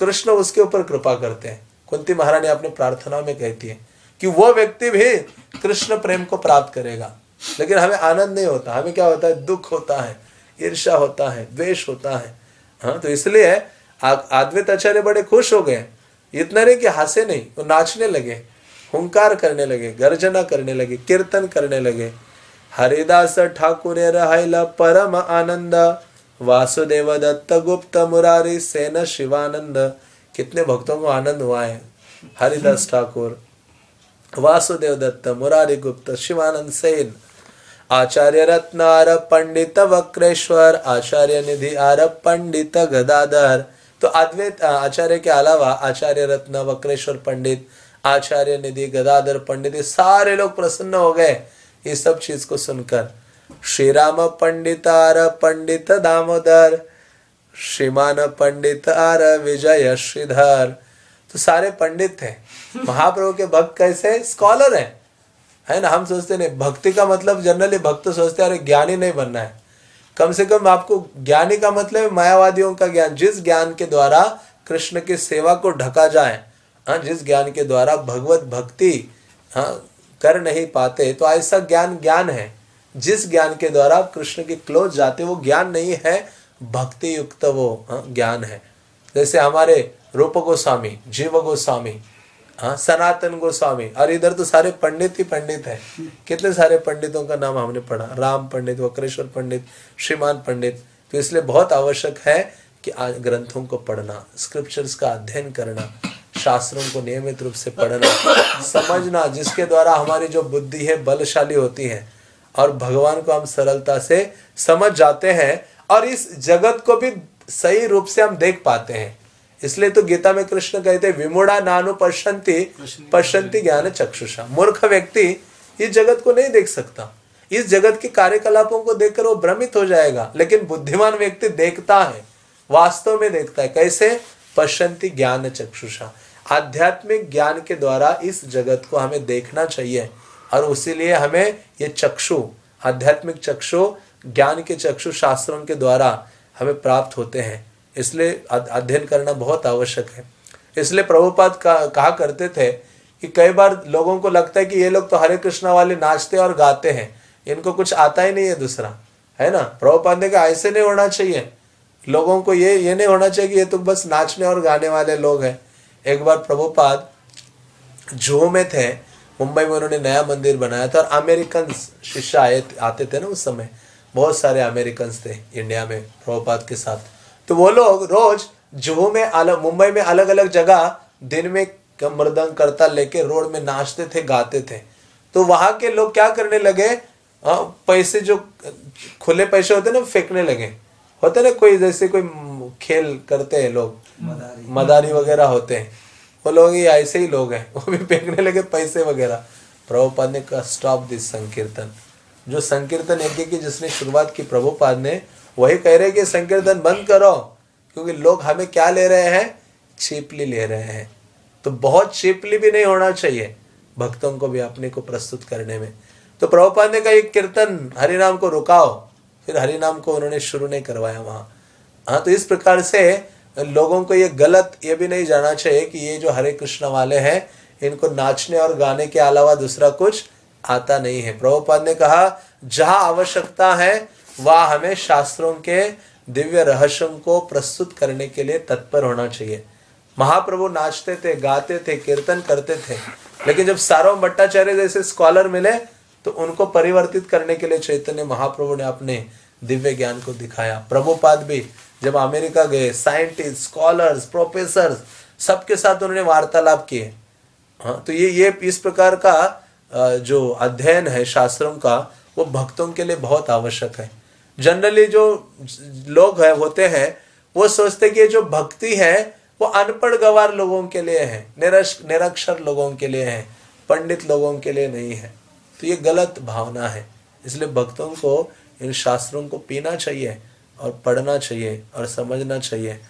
कृष्ण उसके ऊपर कृपा करते हैं। कुंती महारानी अपनी प्रार्थना में कहती है कि वो व्यक्ति भी कृष्ण प्रेम को प्राप्त करेगा। लेकिन हमें आनंद नहीं होता, हमें क्या होता है? दुख होता है ईर्षा होता है, द्वेष होता है। हाँ तो इसलिए आद्वित आचार्य बड़े खुश हो गए। इतना नहीं कि हंसे नहीं, वो नाचने लगे, हुंकार करने लगे, गर्जना करने लगे, कीर्तन करने लगे। हरिदास ठाकुर परम आनंद, वासुदेव दत्त गुप्त मुरारी सेन शिवानंद। कितने भक्तों को आनंद हुआ है। हरिदास ठाकुर, वासुदेव दत्त मुरारी गुप्त, शिवानंद सेन। आचार्य रत्नार पंडित वक्रेश्वर आचार्य निधि आर पंडित गदाधर। तो अद्वैत आचार्य के अलावा आचार्य रत्न वक्रेश्वर पंडित आचार्य निधि गदाधर पंडित ये सारे लोग प्रसन्न हो गए। ये सब चीज़ को सुनकर। श्री राम पंडित आर पंडित दामोदर श्रीमान पंडित आर विजय श्रीधर। तो सारे पंडित थे महाप्रभु के भक्त कैसे? स्कॉलर है। है ना हम सोचते नहीं भक्ति का मतलब जनरली भक्त सोचते अरे ज्ञानी नहीं बनना है। कम से कम आपको ज्ञानी का मतलब मायावादियों का ज्ञान जिस ज्ञान के द्वारा कृष्ण की सेवा को ढका जाए हाँ जिस ज्ञान के द्वारा भगवत भक्ति हाँ कर नहीं पाते तो ऐसा ज्ञान ज्ञान है। जिस ज्ञान के द्वारा आप कृष्ण के क्लोज जाते वो ज्ञान नहीं है भक्ति युक्त वो हाँ, ज्ञान है। जैसे हमारे रूप गोस्वामी जीव गोस्वामी हाँ सनातन गोस्वामी। और इधर तो सारे पंडित ही पंडित है। कितने सारे पंडितों का नाम हमने पढ़ा? राम पंडित, वक्रेश्वर पंडित, श्रीमान पंडित। तो इसलिए बहुत आवश्यक है कि आज ग्रंथों को पढ़ना स्क्रिप्चर्स का अध्ययन करना, शास्त्रों को नियमित रूप से पढ़ना, समझना, जिसके द्वारा हमारी जो बुद्धि है बलशाली होती है। और भगवान को हम सरलता से समझ जाते हैं और इस जगत को भी सही रूप से हम देख पाते हैं। इसलिए तो गीता में कृष्ण कहते विमुड़ा नानु पश्यंती पश्यंती ज्ञान चक्षुषा। मूर्ख व्यक्ति इस जगत को नहीं देख सकता। इस जगत के कार्यकलापों को देखकर वो भ्रमित हो जाएगा लेकिन बुद्धिमान व्यक्ति देखता है वास्तव में देखता है। कैसे? पश्यंती ज्ञान चक्षुषा। आध्यात्मिक ज्ञान के द्वारा इस जगत को हमें देखना चाहिए और उसीलिए हमें ये चक्षु आध्यात्मिक चक्षु ज्ञान के चक्षु शास्त्रों के द्वारा हमें प्राप्त होते हैं। इसलिए अध्ययन करना बहुत आवश्यक है। इसलिए प्रभुपाद कहा करते थे कि कई बार लोगों को लगता है कि ये लोग तो हरे कृष्णा वाले नाचते और गाते हैं, इनको कुछ आता ही नहीं है दूसरा, है ना? प्रभुपाद ने कहा, ऐसे नहीं होना चाहिए। लोगों को ये ये नहीं होना चाहिए कि ये तो बस नाचने और गाने वाले लोग हैं। एक बार प्रभुपाद जो में थे, मुंबई में उन्होंने नया मंदिर बनाया था और अमेरिकन शिष्य आए, आते थे ना उस समय। बहुत सारे अमेरिकन थे इंडिया में प्रभुपाद के साथ। तो वो लोग रोज जुहू में अलग मुंबई में अलग अलग जगह दिन में मृदंग करता लेके रोड में नाचते थे गाते थे। तो वहाँ के लोग क्या करने लगे? पैसे जो खुले पैसे होते ना फेंकने लगे। होते ना कोई जैसे कोई खेल करते हैं लोग। मदारी, मदारी वगैरह होते हैं। वो लोग ही ऐसे ही लोग हैं। वो भी फेंकने लगे पैसे वगैरह। प्रभुपाद ने कहा स्टॉप दिस संकीर्तन। जो संकीर्तन यज्ञ की जिसने शुरुआत की प्रभुपाद ने वही कह रहे कि संकीर्तन बंद करो, क्योंकि लोग हमें क्या ले रहे हैं? चीपली ले रहे हैं। तो बहुत चीपली भी नहीं होना चाहिए भक्तों को भी अपने को प्रस्तुत करने में। तो प्रभुपाद ने कहा एक कीर्तन हरिनाम को रुकाओ। फिर हरिनाम को उन्होंने शुरू नहीं करवाया वहाँ। हाँ तो इस प्रकार से लोगों को ये गलत ये भी नहीं जाना चाहिए कि ये जो हरे कृष्ण वाले हैं, इनको नाचने और गाने के अलावा दूसरा कुछ आता नहीं है। प्रभुपाद ने कहा, जहाँ आवश्यकता है वह, हमें शास्त्रों के दिव्य रहस्यों को प्रस्तुत करने के लिए तत्पर होना चाहिए। महाप्रभु नाचते थे, गाते थे, कीर्तन करते थे, लेकिन जब सार्वम भट्टाचार्य जैसे स्कॉलर मिले तो उनको परिवर्तित करने के लिए चैतन्य महाप्रभु ने अपने दिव्य ज्ञान को दिखाया। प्रभुपाद भी जब अमेरिका गए साइंटिस्ट स्कॉलर्स प्रोफेसर सबके साथ उन्होंने वार्तालाप किए। हाँ तो ये ये इस प्रकार का जो अध्ययन है शास्त्रों का, वो भक्तों के लिए बहुत आवश्यक है। जनरली जो लोग है, होते हैं, वो सोचते कि जो भक्ति है, वो अनपढ़ गवार लोगों के लिए है निरक्षर लोगों के लिए है, पंडित लोगों के लिए नहीं है। तो ये गलत भावना है। इसलिए भक्तों को, इन शास्त्रों को पीना चाहिए और पढ़ना चाहिए और समझना चाहिए।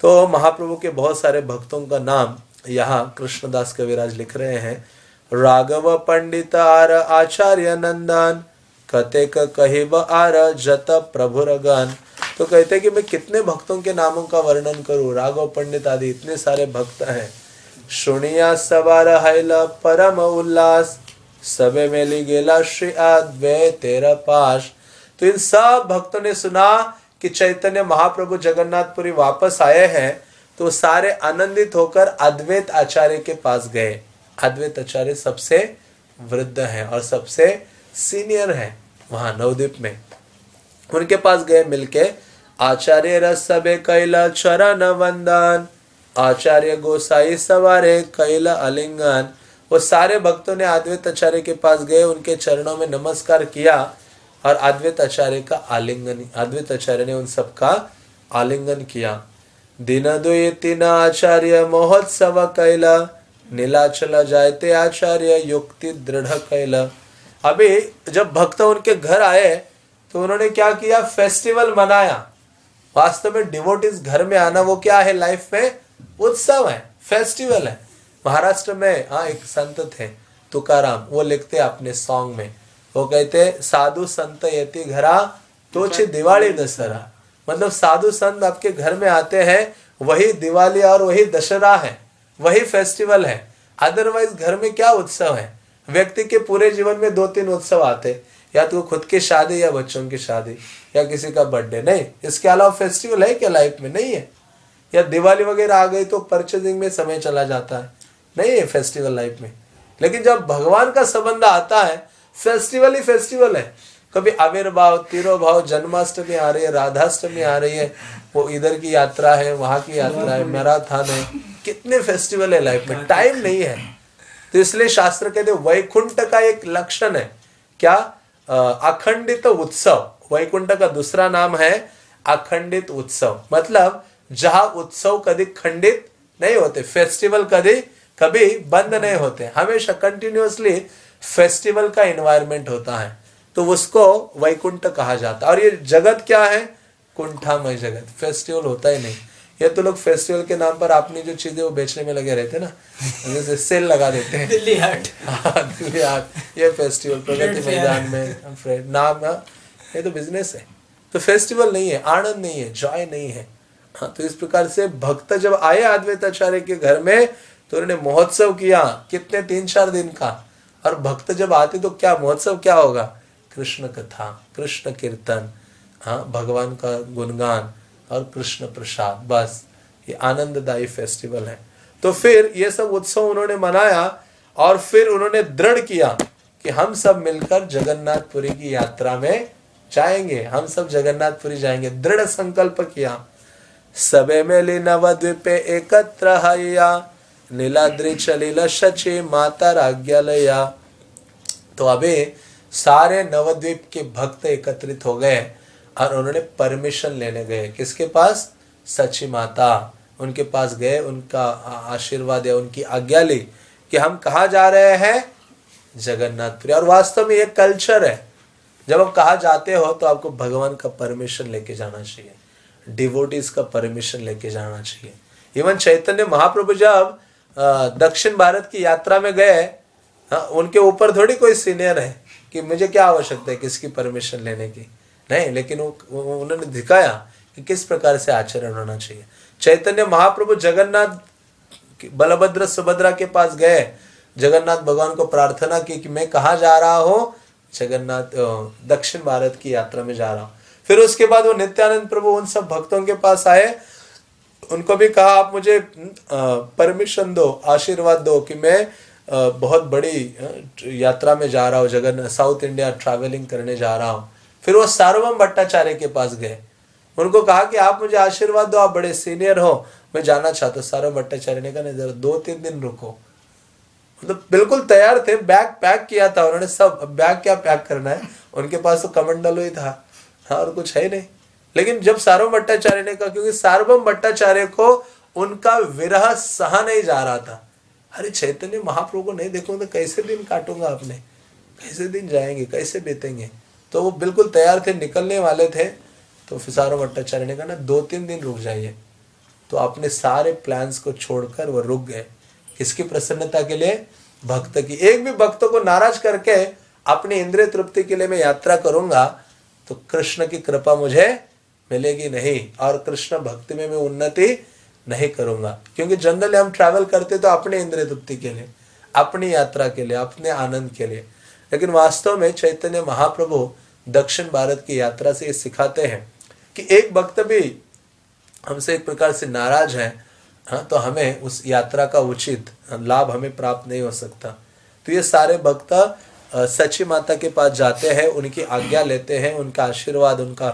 तो महाप्रभु के बहुत सारे भक्तों का नाम यहाँ कृष्णदास कविराज लिख रहे हैं। राघव पंडित आर आचार्य नंदन। कतेक कहिब आर जत प्रभुरगन। तो कहते कि मैं कितने भक्तों के नामों का वर्णन करूँ? राघव पंडित आदि इतने सारे भक्त हैं। सुनिया सवार हैला परम उल्लास, सबे मेली गेला श्री आद्वे तेरा पास। तो इन सब भक्तों ने सुना कि चैतन्य महाप्रभु जगन्नाथपुरी वापस आए हैं तो सारे आनंदित होकर अद्वैत आचार्य के पास गए। अद्वैत आचार्य सबसे वृद्ध हैं और सबसे सीनियर है वहाँ नवद्वीप में। उनके पास गए मिलके आचार्य रस सबे कैला चरण वंदन, आचार्य गोसाई सवारे कैला अलिंगन। वो सारे भक्तों ने अद्वैत आचार्य के पास गए, उनके चरणों में नमस्कार किया और अद्वैत आचार्य का आलिंगन अद्वैत आचार्य ने उन सबका आलिंगन किया। दिन दुई तीन आचार्य महोत्सव कैला, नीलाचल जायते आचार्य युक्ति दृढ़ कैला। अभी जब भक्त उनके घर आए तो उन्होंने क्या किया? फेस्टिवल मनाया। वास्तव में डिवोटिस घर में आना, वो क्या है लाइफ में? उत्सव है फेस्टिवल है। महाराष्ट्र में हाँ एक संत थे, तुकाराम, वो लिखते अपने सॉन्ग में। वो कहते, साधु संत यति घरा तो दिवाली दशहरा। मतलब साधु संत आपके घर में आते हैं, वही दिवाली और वही दशहरा है, वही फेस्टिवल है। अदरवाइज़ घर में क्या उत्सव है? व्यक्ति के पूरे जीवन में दो तीन उत्सव आते या तो खुद की शादी या बच्चों की शादी या किसी का बर्थडे नहीं इसके अलावा फेस्टिवल है क्या लाइफ में? नहीं है। या दिवाली वगैरह आ गई तो परचेजिंग में समय चला जाता है। नहीं है फेस्टिवल लाइफ में। लेकिन जब भगवान का संबंध आता है फेस्टिवल ही फेस्टिवल है। कभी आविर्भाव तिरोभाव जन्माष्टमी आ रही है राधाष्टमी आ रही है वो इधर की यात्रा है वहाँ की यात्रा है मैराथन है। कितने फेस्टिवल है लाइफ में? टाइम नहीं है। तो इसलिए शास्त्र कहते वैकुंठ का एक लक्षण है। क्या? अखंडित उत्सव। वैकुंठ का दूसरा नाम है अखंडित उत्सव। मतलब जहाँ उत्सव कभी खंडित नहीं होते, फेस्टिवल कभी कभी बंद नहीं होते। हमेशा कंटिन्यूसली फेस्टिवल का इन्वायरमेंट होता है। तो उसको वैकुंठ कहा जाता है। और ये जगत क्या है? कुंठामय जगत। फेस्टिवल होता ही नहीं। ये तो लोग फेस्टिवल के नाम पर अपनी जो चीज़ें वो बेचने में लगे रहते ना जैसे सेल लगा देते हैं। दिल्ली हाट। हाँ दिल्ली हाट ये फेस्टिवल प्रगति मैदान में फ्रेंड नाम ना ये तो बिज़नेस है। तो फेस्टिवल नहीं है आनंद नहीं है जॉय नहीं है। हाँ तो इस प्रकार से भक्त जब आए अद्वैत आचार्य के घर में तो उन्होंने महोत्सव किया कितने तीन चार दिन का। और भक्त जब आते तो क्या महोत्सव क्या होगा? कृष्ण कथा कृष्ण कीर्तन हाँ भगवान का गुणगान। और कृष्ण प्रसाद, बस। ये आनंददायी फेस्टिवल है। तो फिर ये सब उत्सव उन्होंने मनाया और फिर उन्होंने दृढ़ किया कि हम सब मिलकर जगन्नाथपुरी की यात्रा में जाएँगे। हम सब जगन्नाथपुरी जाएँगे। दृढ़ संकल्प किया। सबे मेली नवद्वीपे एकत्र हया नीलाद्रि चलिल शचि माता राज्ञालया तो अभी सारे नवद्वीप के भक्त एकत्रित हो गए। और उन्होंने परमिशन लेने गए। किसके पास? सची माता। उनके पास गए उनका आशीर्वाद या उनकी आज्ञा ली कि हम कहा जा रहे हैं? जगन्नाथपुरी। और वास्तव में ये कल्चर है। जब आप कहा जाते हो तो आपको भगवान का परमिशन लेके जाना चाहिए। डिवोटीज का परमिशन लेके जाना चाहिए। इवन चैतन्य महाप्रभु जब दक्षिण भारत की यात्रा में गए हाँ, उनके ऊपर थोड़ी कोई सीनियर है कि मुझे क्या आवश्यकता है किसकी परमिशन लेने की? नहीं, लेकिन उन्होंने दिखाया कि किस प्रकार से आचरण होना चाहिए। चैतन्य महाप्रभु जगन्नाथ बलभद्र सुभद्रा के पास गए। जगन्नाथ भगवान को प्रार्थना की कि मैं कहा जा रहा हूँ? जगन्नाथ दक्षिण भारत की यात्रा में जा रहा हूँ। फिर उसके बाद वो नित्यानंद प्रभु उन सब भक्तों के पास आए। उनको भी कहा, आप मुझे परमिशन दो, आशीर्वाद दो कि मैं बहुत बड़ी यात्रा में जा रहा हूँ। जगन्नाथ, साउथ इंडिया ट्रैवलिंग करने जा रहा हूँ। फिर वो सार्वम भट्टाचार्य के पास गए। उनको कहा कि आप मुझे आशीर्वाद दो, आप बड़े सीनियर हो, मैं जाना चाहता हूँ। सार्वम भट्टाचार्य ने कहा, नहीं, जरा दो तीन दिन रुको। मतलब बिल्कुल तैयार थे, बैग पैक किया था उन्होंने सब। बैग क्या पैक करना है? उनके पास तो कमंडलो ही था। हाँ और कुछ है ही नहीं। लेकिन जब सार्वम भट्टाचार्य ने कहा, क्योंकि सार्वम भट्टाचार्य को उनका विरह सहा नहीं जा रहा था। अरे, चैतन्य महाप्रभु को नहीं देखूँगा तो कैसे दिन काटूँगा आपने? कैसे दिन जाएँगे? कैसे बीतेंगे? तो वो बिल्कुल तैयार थे निकलने वाले थे। तो फिसारो भट्टाचार्य ने कहा, ना दो तीन दिन रुक जाइए। तो अपने सारे प्लान्स को छोड़कर वो रुक गए। किसकी प्रसन्नता के लिए? भक्त की। एक भी भक्त को नाराज़ करके अपनी इंद्रिय तृप्ति के लिए मैं यात्रा करूँगा तो कृष्ण की कृपा मुझे मिलेगी नहीं, और कृष्ण भक्ति में मैं उन्नति नहीं करूँगा। क्योंकि जनरली हम ट्रैवल करते तो अपने इंद्रिय तृप्ति के लिए, अपनी यात्रा के लिए, अपने आनंद के लिए। लेकिन वास्तव में चैतन्य महाप्रभु दक्षिण भारत की यात्रा से ये सिखाते हैं कि एक भक्त भी हमसे एक प्रकार से नाराज़ है हाँ तो हमें उस यात्रा का उचित लाभ हमें प्राप्त नहीं हो सकता। तो ये सारे भक्त सची माता के पास जाते हैं, उनकी आज्ञा लेते हैं, उनका आशीर्वाद, उनका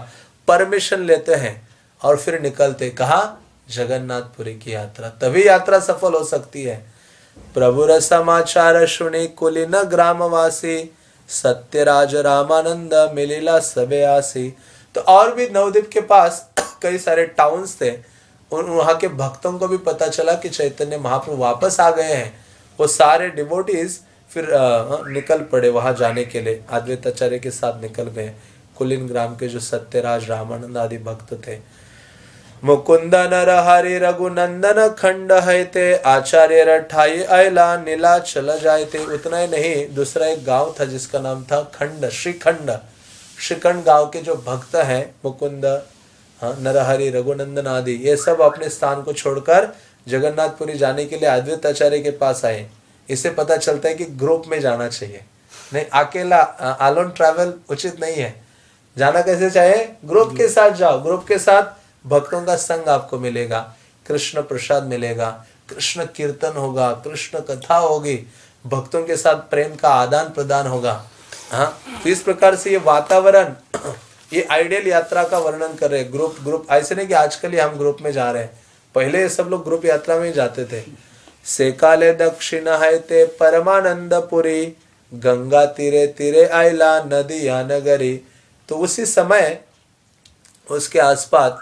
परमिशन लेते हैं और फिर निकलते। कहा? जगन्नाथपुरी की यात्रा। तभी यात्रा सफल हो सकती है। प्रभुर समाचार सुनी कुलीन ग्रामवासी सत्यराज रामानंद मिलिला सबे आसी तो और भी नवद्वीप के पास कई सारे टाउन्स थे। उन वहाँ के भक्तों को भी पता चला कि चैतन्य महाप्रभु वापस आ गए हैं। वो सारे डिवोटीज फिर अ, निकल पड़े वहाँ जाने के लिए। अद्वैत आचार्य के साथ निकल गए। कुलिन ग्राम के जो सत्यराज रामानंद आदि भक्त थे। मुकुंद नर हरि रघुनंदन खंड है ते आचार्य रठाई अला नीला चला जाए थे उतना ही नहीं दूसरा एक गाँव था जिसका नाम था खंड श्रीखंड। श्रीखंड गाँव के जो भक्त हैं मुकुंद हाँ, नरहरि रघुनंदन आदि ये सब अपने स्थान को छोड़कर जगन्नाथपुरी जाने के लिए अद्वैत आचार्य के पास आए। इससे पता चलता है कि ग्रुप में जाना चाहिए। नहीं अकेला आलोन ट्रैवल उचित नहीं है। जाना कैसे चाहे ग्रुप के साथ जाओ। ग्रुप के साथ भक्तों का संग आपको मिलेगा, कृष्ण प्रसाद मिलेगा, कृष्ण कीर्तन होगा, कृष्ण कथा होगी, भक्तों के साथ प्रेम का आदान प्रदान होगा। हाँ तो इस प्रकार से ये वातावरण, ये आइडियल यात्रा का वर्णन कर रहे हैं, ग्रुप ग्रुप, ऐसे नहीं कि आजकल ही हम ग्रुप में जा रहे हैं। पहले सब लोग ग्रुप यात्रा में ही जाते थे। सेकाले दक्षिण है ते परमानंदपुरी, गंगा तीरे तीरे आयला नदी या नगरी। तो उसी समय, उसके आसपास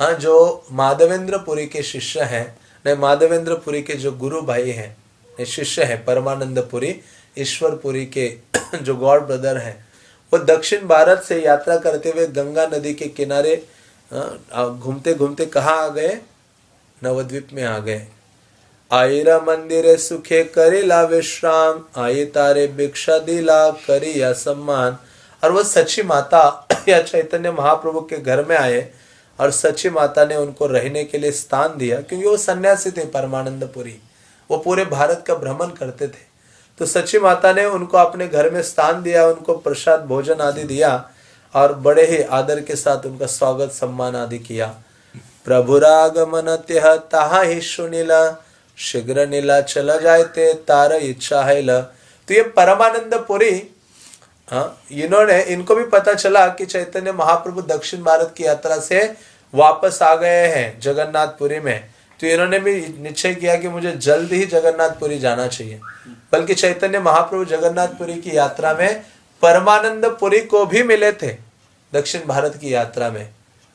हाँ जो माधवेंद्रपुरी के शिष्य हैं, नहीं, माधवेंद्रपुरी के जो गुरु भाई हैं शिष्य हैं, परमानंदपुरी, ईश्वरपुरी के जो गॉड ब्रदर हैं, वो दक्षिण भारत से यात्रा करते हुए गंगा नदी के किनारे घूमते घूमते कहाँ आ गए? नवद्वीप में आ गए। आयरा मंदिर सुखे करेला विश्राम आए तारे भिक्षा दिला करी या सम्मान। और वो सच्ची माता या चैतन्य महाप्रभु के घर में आए और सच्ची माता ने उनको रहने के लिए स्थान दिया, क्योंकि वो सन्यासी थे परमानंदपुरी। वो पूरे भारत का भ्रमण करते थे। तो सच्ची माता ने उनको अपने घर में स्थान दिया, उनको प्रसाद, भोजन आदि दिया और बड़े ही आदर के साथ उनका स्वागत, सम्मान आदि किया। प्रभुरागमन त्यह ताहा ही सुनीला, शीघ्र नीला चला जाए ते, तार इच्छा है ल तो ये परमानंद पुरी हाँ इन्होंने, इनको भी पता चला कि चैतन्य महाप्रभु दक्षिण भारत की यात्रा से वापस आ गए हैं जगन्नाथपुरी में। तो इन्होंने भी निश्चय किया कि मुझे जल्द ही जगन्नाथपुरी जाना चाहिए। बल्कि चैतन्य महाप्रभु जगन्नाथपुरी की यात्रा में परमानंदपुरी को भी मिले थे दक्षिण भारत की यात्रा में।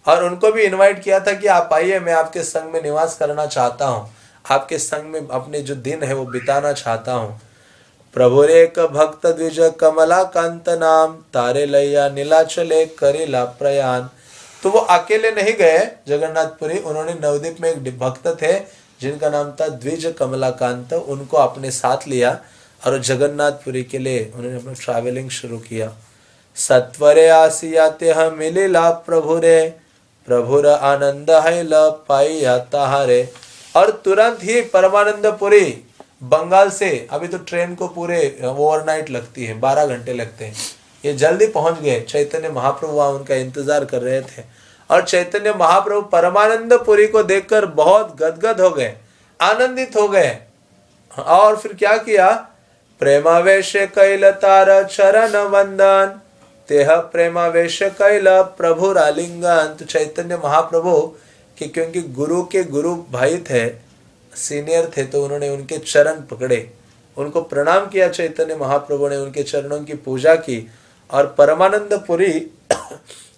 और उनको भी इनवाइट किया था कि आप आइए, मैं आपके संग में निवास करना चाहता हूँ। आपके संग में अपने जो दिन है वो बिताना चाहता हूँ। प्रभु एक भक्त द्विज कमला कांत नाम, तारे लैया नीलाचले करेला प्रयाण। तो वो अकेले नहीं गए। जगन्नाथपुरी, उन्होंने नवदीप में एक भक्त थे, जिनका नाम था द्विज कमलाकांत। उनको अपने साथ लिया और जगन्नाथपुरी के लिए उन्होंने अपना ट्रैवलिंग शुरू किया। सत्वरे आसियाते हम मिलिला प्रभु रे प्रभुर आनंद है, ल पाई ताहारे। और तुरंत ही परमानंदपुरी, बंगाल से। अभी तो ट्रेन को पूरे ओवरनाइट लगती है, बारह घंटे लगते हैं। ये जल्दी पहुँच गए। चैतन्य महाप्रभु वहाँ उनका इंतज़ार कर रहे थे। और चैतन्य महाप्रभु परमानंदपुरी को देखकर बहुत गदगद हो गए, आनंदित हो गए। और फिर क्या किया? प्रेमावेश कैल तार चरण वंदन। तेह प्रेमावेश कैल प्रभु रालिंगन। तो चैतन्य महाप्रभु कि क्योंकि गुरु के गुरु भाई थे, सीनियर थे तो उन्होंने उनके चरण पकड़े। उनको प्रणाम किया। चैतन्य महाप्रभु ने उनके चरणों की पूजा की। और परमानंदपुरी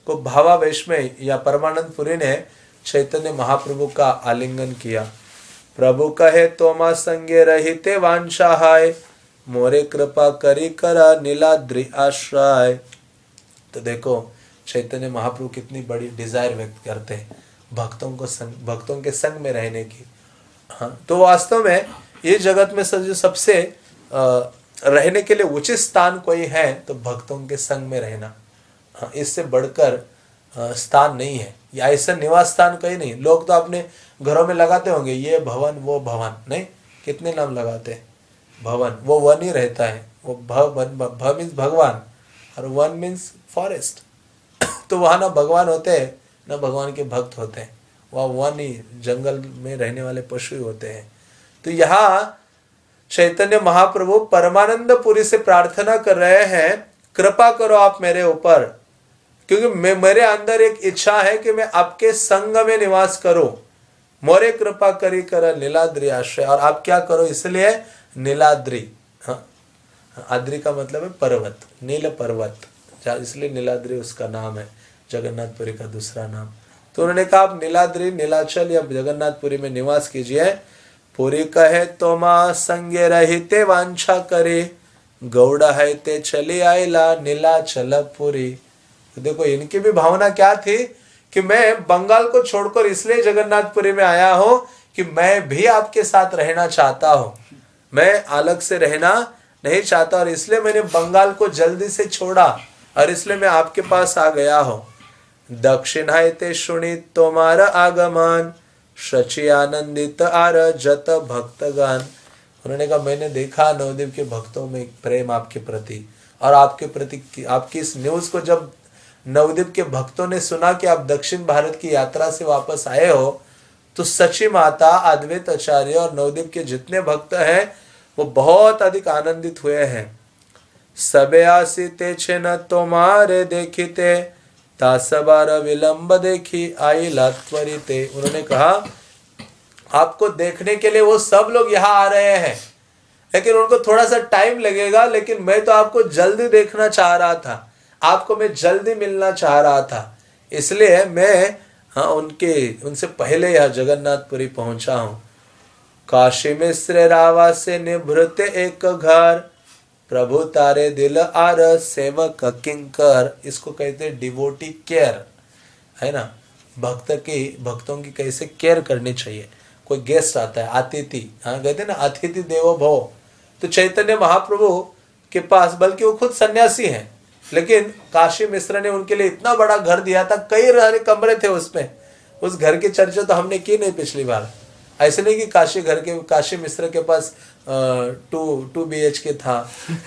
को भावावेश में या परमानंदपुरी ने चैतन्य महाप्रभु का आलिंगन किया। प्रभु कहे, तोमा संगे रहते वांछा हाय मोरे कृपा करी करा नीलाद्रि आश्रय। तो देखो, चैतन्य महाप्रभु कितनी बड़ी डिज़ायर व्यक्त करते हैं, भक्तों को संग, भक्तों के संग में रहने की। हाँ तो वास्तव में ये जगत में सब जो सबसे रहने के लिए उचित स्थान कोई है तो भक्तों के संग में रहना। हाँ इससे बढ़कर स्थान नहीं है। या ऐसा निवास स्थान कहीं नहीं। लोग तो अपने घरों में लगाते होंगे, ये भवन, वो भवन। नहीं, कितने नाम लगाते हैं? भवन, वो वन ही रहता है। वो भवन भ मीन्स भगवान, और वन मीन्स फॉरेस्ट तो वहाँ ना भगवान होते हैं, ना भगवान के भक्त होते हैं। वह वन ही, जंगल में रहने वाले पशु ही होते हैं। तो यहाँ चैतन्य महाप्रभु परमानंद पुरी से प्रार्थना कर रहे हैं, कृपा करो आप मेरे ऊपर। क्योंकि मेरे अंदर एक इच्छा है कि मैं आपके संग में निवास करूँ। मोरे कृपा करी कर नीलाद्री आश्रय। और आप क्या करो इसलिए नीलाद्री। हाँ। आद्री का मतलब है पर्वत, नील पर्वत। इसलिए नीलाद्री उसका नाम है, जगन्नाथपुरी का दूसरा नाम। तो उन्होंने कहा, आप नीलाद्री, नीलाचल या जगन्नाथपुरी में निवास कीजिए। पुरी कहे तो माँ संगे रहते वांछा करे। गौड़ा है ते चली आईला नीलाचल पुरी तो देखो, इनकी भी भावना क्या थी कि मैं बंगाल को छोड़कर इसलिए जगन्नाथपुरी में आया हूँ कि मैं भी आपके साथ रहना चाहता हूँ। मैं अलग से रहना नहीं चाहता और इसलिए मैंने बंगाल को जल्दी से छोड़ा और इसलिए मैं आपके पास आ गया हूँ। दक्षिण है ते सुनी तुम्हारा आगमन। शचि आनंदित आर जत भक्तगान उन्होंने कहा, मैंने देखा नवदीप के भक्तों में प्रेम आपके प्रति और आपके प्रति आपकी इस न्यूज़ को जब नवदीप के भक्तों ने सुना कि आप दक्षिण भारत की यात्रा से वापस आए हो तो सची माता, अद्वैत आचार्य और नवदीप के जितने भक्त हैं, वो बहुत अधिक आनंदित हुए हैं। सबे आसीते छे न तुम्हारे देखिते तासबार विलंब देखी आई लात्वरिते उन्होंने कहा, आपको देखने के लिए वो सब लोग यहाँ आ रहे हैं। लेकिन उनको थोड़ा सा टाइम लगेगा, लेकिन मैं तो आपको जल्दी देखना चाह रहा था। आपको मैं जल्दी मिलना चाह रहा था। इसलिए मैं हाँ उनके, उनसे पहले यह जगन्नाथपुरी पहुँचा हूँ। काशी में श्री रावा से निभृत एक घर प्रभु तारे दिल आर सेवक किंकर, इसको कहते हैं डिवोटी केयर है ना? भक्त की, भक्तों की कैसे केयर करनी चाहिए? कोई गेस्ट आता है, अतिथि हाँ कहते ना, अतिथि देवो भव। तो चैतन्य महाप्रभु के पास, बल्कि वो खुद सन्यासी हैं, लेकिन काशी मिश्र ने उनके लिए इतना बड़ा घर दिया था, कई सारे कमरे थे उसमें। उस घर की चर्चा तो हमने की नहीं पिछली बार। ऐसे नहीं कि काशी घर के, काशी मिश्र के पास two two B H K था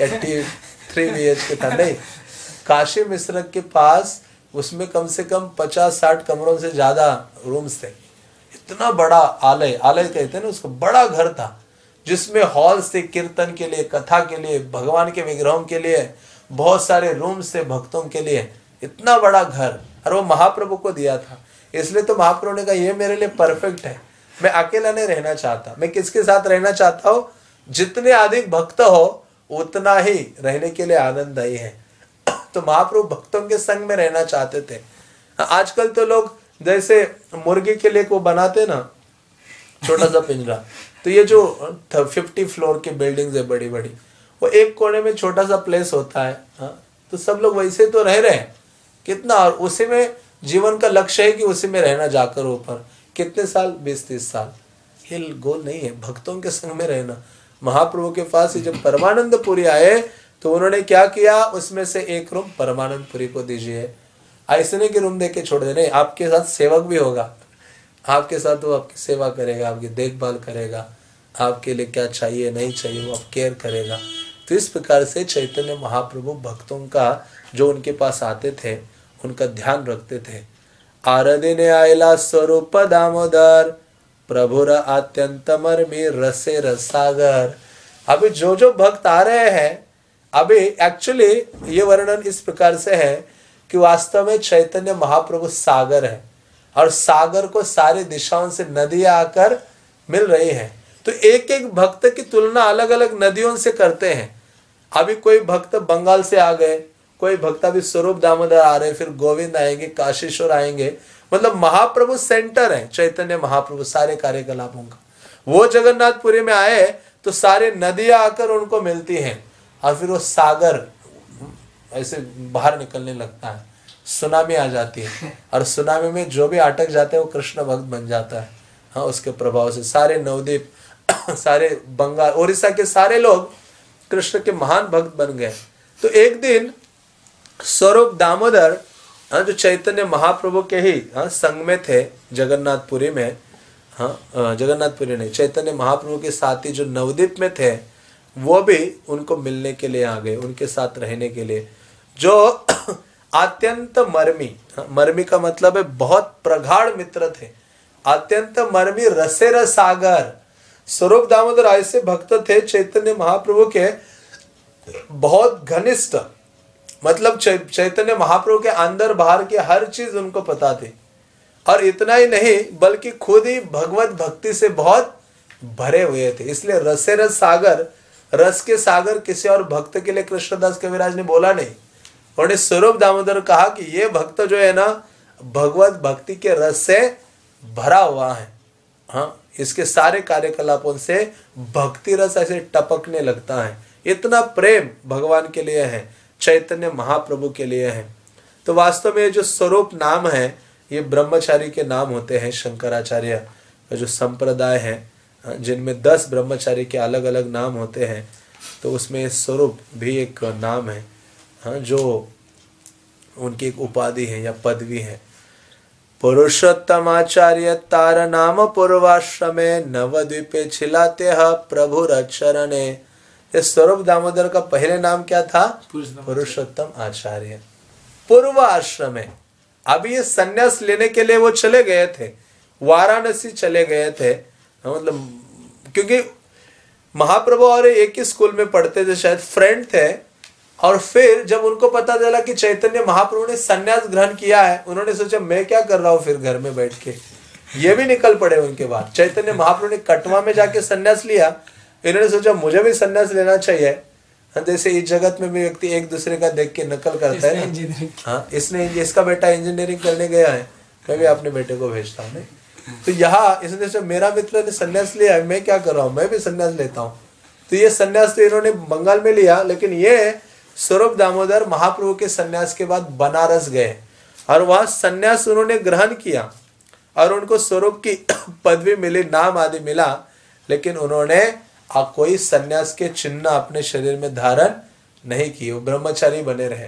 या थ्री बी एच के था। नहीं, काशी मिश्र के पास उसमें कम से कम पचास साठ कमरों से ज़्यादा रूम्स थे। इतना बड़ा आलय आलय कहते हैं ना उसको, बड़ा घर था, जिसमें हॉल्स थे कीर्तन के लिए, कथा के लिए, भगवान के विग्रहों के लिए, बहुत सारे रूम्स थे भक्तों के लिए। इतना बड़ा घर, और वो महाप्रभु को दिया था। इसलिए तो महाप्रभु ने कहा, ये मेरे लिए परफेक्ट है। मैं अकेला नहीं रहना चाहता। मैं किसके साथ रहना चाहता हूँ? जितने अधिक भक्त हो, उतना ही रहने के लिए आनंददायी है। तो महाप्रभु भक्तों के संग में रहना चाहते थे। आजकल तो लोग जैसे मुर्गी के लिए को बनाते ना, छोटा सा पिंजरा तो ये जो फिफ्टी फ्लोर की बिल्डिंग है बड़ी बड़ी वो एक कोने में छोटा सा प्लेस होता है। हा? तो सब लोग वैसे तो रह रहे हैं। कितना, और उसी में जीवन का लक्ष्य है कि उसी में रहना जाकर ऊपर। कितने साल? बीस तीस साल। हिल गोल नहीं है, भक्तों के संग में रहना। महाप्रभु के पास जब परमानंद पुरी आए तो उन्होंने क्या किया? उसमें से एक रूम परमानंद पुरी को दीजिए। ऐसे नहीं कि रूम दे के छोड़ दे, नहीं, आपके साथ सेवक भी होगा। आपके साथ वो आपकी सेवा करेगा, आपकी देखभाल करेगा। आपके लिए क्या चाहिए, नहीं चाहिए, वो आप केयर करेगा। तो इस प्रकार से चैतन्य महाप्रभु भक्तों का जो उनके पास आते थे, उनका ध्यान रखते थे। आरदिने आयला स्वरूप दामोदर प्रभुर अत्यंत मर्मी रसे रसागर। अभी जो जो भक्त आ रहे हैं, अभी एक्चुअली ये वर्णन इस प्रकार से है कि वास्तव में चैतन्य महाप्रभु सागर है और सागर को सारी दिशाओं से नदियाँ आकर मिल रही हैं। तो एक एक भक्त की तुलना अलग अलग नदियों से करते हैं। अभी कोई भक्त बंगाल से आ गए, कोई भक्त अभी स्वरूप दामोदर आ रहे, फिर गोविंद आएँगे, काशीश्वर आएँगे मतलब महाप्रभु सेंटर है चैतन्य महाप्रभु सारे कार्यकलापों का। वो जगन्नाथपुरी में आए तो सारे नदियाँ आकर उनको मिलती हैं और फिर वो सागर ऐसे बाहर निकलने लगता है सुनामी आ जाती है और सुनामी में जो भी अटक जाते हैं वो कृष्ण भक्त बन जाता है हाँ उसके प्रभाव से। सारे नवदीप सारे बंगाल उड़ीसा के सारे लोग कृष्ण के महान भक्त बन गए। तो एक दिन स्वरूप दामोदर हाँ जो चैतन्य महाप्रभु के ही हाँ संग में थे जगन्नाथपुरी में हाँ जगन्नाथपुरी नहीं चैतन्य महाप्रभु के साथी जो नवदीप में थे वो भी उनको मिलने के लिए आ गए उनके साथ रहने के लिए। जो अत्यंत मर्मी हाँ, मर्मी का मतलब है बहुत प्रगाढ़ मित्र थे। अत्यंत मर्मी रसे सागर स्वरूप दामोदर ऐसे भक्त थे चैतन्य महाप्रभु के बहुत घनिष्ठ। मतलब चैतन्य महाप्रभु के अंदर बाहर की हर चीज़ उनको पता थी। और इतना ही नहीं, बल्कि खुद ही भगवत भक्ति से बहुत भरे हुए थे। इसलिए रसे रस सागर, रस के सागर किसी और भक्त के लिए कृष्णदास कविराज ने बोला नहीं। उन्होंने स्वरूप दामोदर कहा कि ये भक्त जो है ना, भगवत भक्ति के रस से भरा हुआ है। हाँ इसके सारे कार्यकलापों से भक्ति रस ऐसे टपकने लगता है। इतना प्रेम भगवान के लिए है। चैतन्य महाप्रभु के लिए है। तो वास्तव में जो स्वरूप नाम है, ये ब्रह्मचारी के नाम होते हैं शंकराचार्य। जो संप्रदाय है, जिनमें दस ब्रह्मचारी के अलग अलग नाम होते हैं तो उसमें स्वरूप भी एक नाम है। हाँ जो उनकी एक उपाधि है या पदवी है। पुरुषोत्तमाचार्य तार नाम पूर्वाश्रमे नवद्वीपे छिलाते प्रभु रचरणे ये स्वरूप दामोदर का पहले नाम क्या था? पुरुषोत्तम आचार्य। पूर्व आश्रम। है अभी ये संन्यास लेने के लिए वो चले गए थे। वाराणसी चले गए थे। मतलब क्योंकि महाप्रभु और एक ही स्कूल में पढ़ते थे शायद फ्रेंड थे। और फिर जब उनको पता चला कि चैतन्य महाप्रभु ने संन्यास ग्रहण किया है उन्होंने सोचा मैं क्या कर रहा हूँ फिर घर में बैठ के? ये भी निकल पड़े उनके बाद। चैतन्य महाप्रभु ने कटवा में जाके संन्यास लिया। इन्होंने सोचा मुझे भी संन्यास लेना चाहिए। हाँ, जैसे इस जगत में भी व्यक्ति एक दूसरे का देख के नकल करता है हाँ इसने इसका बेटा इंजीनियरिंग करने गया है। मैं भी अपने बेटे को भेजता हूँ। तो यहाँ इसने मेरा मित्र ने संन्यास लिया है मैं क्या कर रहा हूँ? मैं भी संन्यास लेता हूँ। तो ये संन्यास तो इन्होंने बंगाल में लिया लेकिन ये स्वरूप दामोदर महाप्रभु के सन्यास के बाद बनारस गए। और वहाँ सन्यास उन्होंने ग्रहण किया और उनको स्वरूप की पदवी मिली नाम आदि मिला लेकिन उन्होंने कोई सन्यास के चिन्ह अपने शरीर में धारण नहीं किए वो ब्रह्मचारी बने रहे।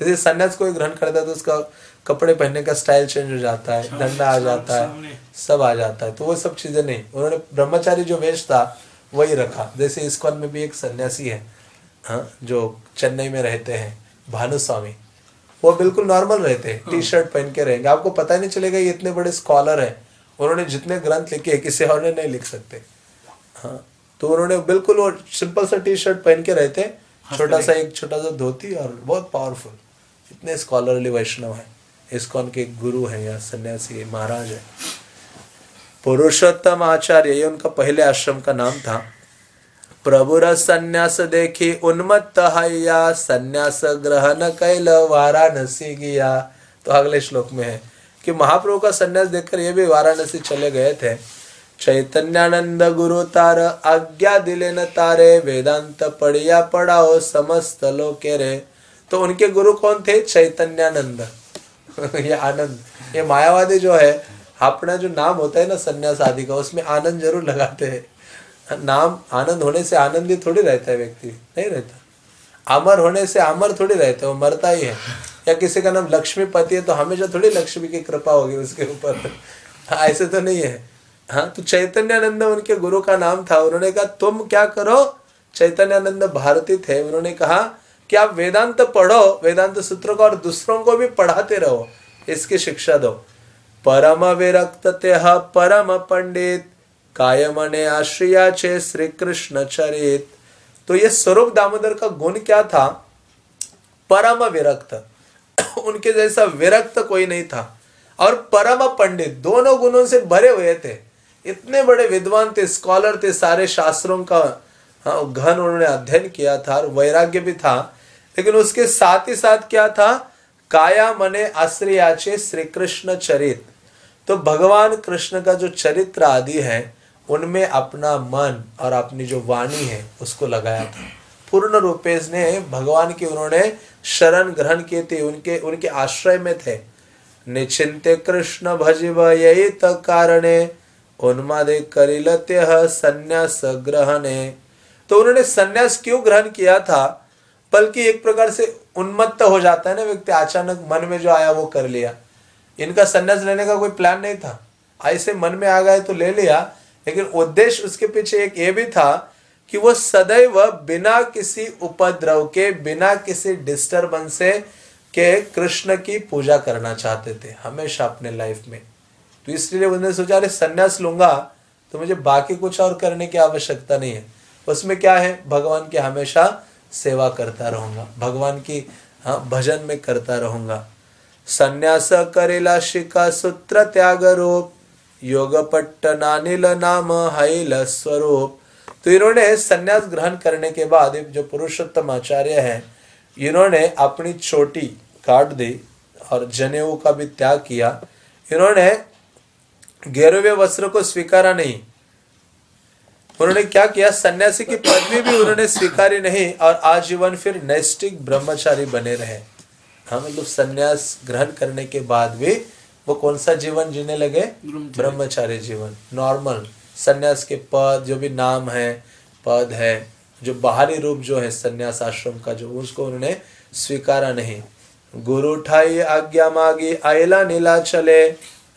जैसे सन्यास कोई ग्रहण करता है तो उसका कपड़े पहनने का स्टाइल चेंज हो जाता है डंडा आ जाता है सब आ जाता है। तो वो सब चीज़ें नहीं। उन्होंने ब्रह्मचारी जो वेश था वही रखा। जैसे इस्कॉन में भी एक सन्यासी है हाँ जो चेन्नई में रहते हैं भानु स्वामी वो बिल्कुल नॉर्मल रहते हैं टी शर्ट पहन के रहेंगे। आपको पता ही नहीं चलेगा ये इतने बड़े स्कॉलर हैं। उन्होंने जितने ग्रंथ लिखे किसी और ने नहीं लिख सकते। हाँ तो उन्होंने बिल्कुल वो सिंपल सा टी शर्ट पहन के रहते छोटा सा एक छोटा सा धोती और बहुत पावरफुल इतने स्कॉलरली वैष्णव है। इसको उनके गुरु है या सन्यासी महाराज है। पुरुषोत्तम आचार्य ये उनका पहले आश्रम का नाम था। प्रभुर संन्यास देखी उन्मत्त हैया संन्यास ग्रहण कैल वाराणसी गया। तो अगले श्लोक में है कि महाप्रभु का संन्यास देखकर ये भी वाराणसी चले गए थे। चैतन्यानंद गुरु तार आज्ञा दिले न तारे वेदांत पढ़िया पढ़ाओ समस्त लोके रे। तो उनके गुरु कौन थे? चैतन्यानंद। ये आनंद। ये मायावादी जो है अपना जो नाम होता है ना संन्यास आदि का उसमें आनंद ज़रूर लगाते हैं। नाम आनंद होने से आनंदी थोड़ी रहता है व्यक्ति नहीं रहता। अमर होने से अमर थोड़ी रहता है वो मरता ही है। या किसी का नाम लक्ष्मीपति है तो हमेशा थोड़ी लक्ष्मी की कृपा होगी उसके ऊपर। हाँ, ऐसे तो नहीं है। हाँ तो चैतन्यानंद उनके गुरु का नाम था। उन्होंने कहा, तुम क्या करो? चैतन्यानंद भारती थे उन्होंने कहा, कि आप वेदांत पढ़ो, वेदांत सूत्र को और दूसरों को भी पढ़ाते रहो, इसकी शिक्षा दो। परम विरक्त परम पंडित कायमने आश्रिया छे श्री कृष्ण चरित। तो ये स्वरूप दामोदर का गुण क्या था? परम विरक्त। उनके जैसा विरक्त कोई नहीं था। और परम पंडित, दोनों गुणों से भरे हुए थे। इतने बड़े विद्वान थे स्कॉलर थे सारे शास्त्रों का हाँ, घन उन्होंने अध्ययन किया था और वैराग्य भी था। लेकिन उसके साथ ही साथ क्या था? काया मने आश्रयाचे श्री कृष्ण चरित। तो भगवान कृष्ण का जो चरित्र आदि है उनमें अपना मन और अपनी जो वाणी है उसको लगाया था। पूर्ण रूपेश ने भगवान की उन्होंने शरण ग्रहण किए थे उनके उनके आश्रय में थे। निश्चिंते कृष्ण भजिव यही कारणे। उन्मादे करिलत्य संन्यास ग्रहणे। तो उन्होंने संन्यास क्यों ग्रहण किया था? बल्कि एक प्रकार से उन्मत्त हो जाता है ना व्यक्ति, अचानक मन में जो आया वो कर लिया। इनका संन्यास लेने का कोई प्लान नहीं था। ऐसे मन में आ गए तो ले लिया, लेकिन उद्देश्य उसके पीछे एक ये भी था कि वो सदैव बिना किसी उपद्रव के, बिना किसी डिस्टर्बेंस के कृष्ण की पूजा करना चाहते थे, हमेशा अपने लाइफ में। तो इसलिए उन्होंने सोचा, अरे, संन्यास लूँगा तो मुझे बाकी कुछ और करने की आवश्यकता नहीं है। उसमें क्या है? भगवान की हमेशा सेवा करता रहूँगा। भगवान की हाँ भजन में करता रहूँगा। संन्यास करेला शिका सूत्र त्याग रूप योग पट्टनानिल नाम हैल स्वरूप। तो इन्होंने संन्यास ग्रहण करने के बाद जो पुरुषोत्तम आचार्य हैं, इन्होंने अपनी चोटी काट दी और जनेऊ का भी त्याग किया। इन्होंने गेरुवे वस्त्र को स्वीकारा नहीं। उन्होंने क्या किया? सन्यासी की पदवी भी उन्होंने स्वीकारी नहीं और आजीवन फिर नैष्टिक ब्रह्मचारी बने रहे। हाँ मतलब संन्यास ग्रहण करने के बाद भी वो कौन सा जीवन जीने लगे? ब्रह्मचारी। जीवन। नॉर्मल संन्यास के पद जो भी नाम है पद है जो बाहरी रूप जो है संन्यास आश्रम का जो उसको उन्होंने स्वीकारा नहीं। गुरु उठाई आज्ञा मागी आयला नीला चले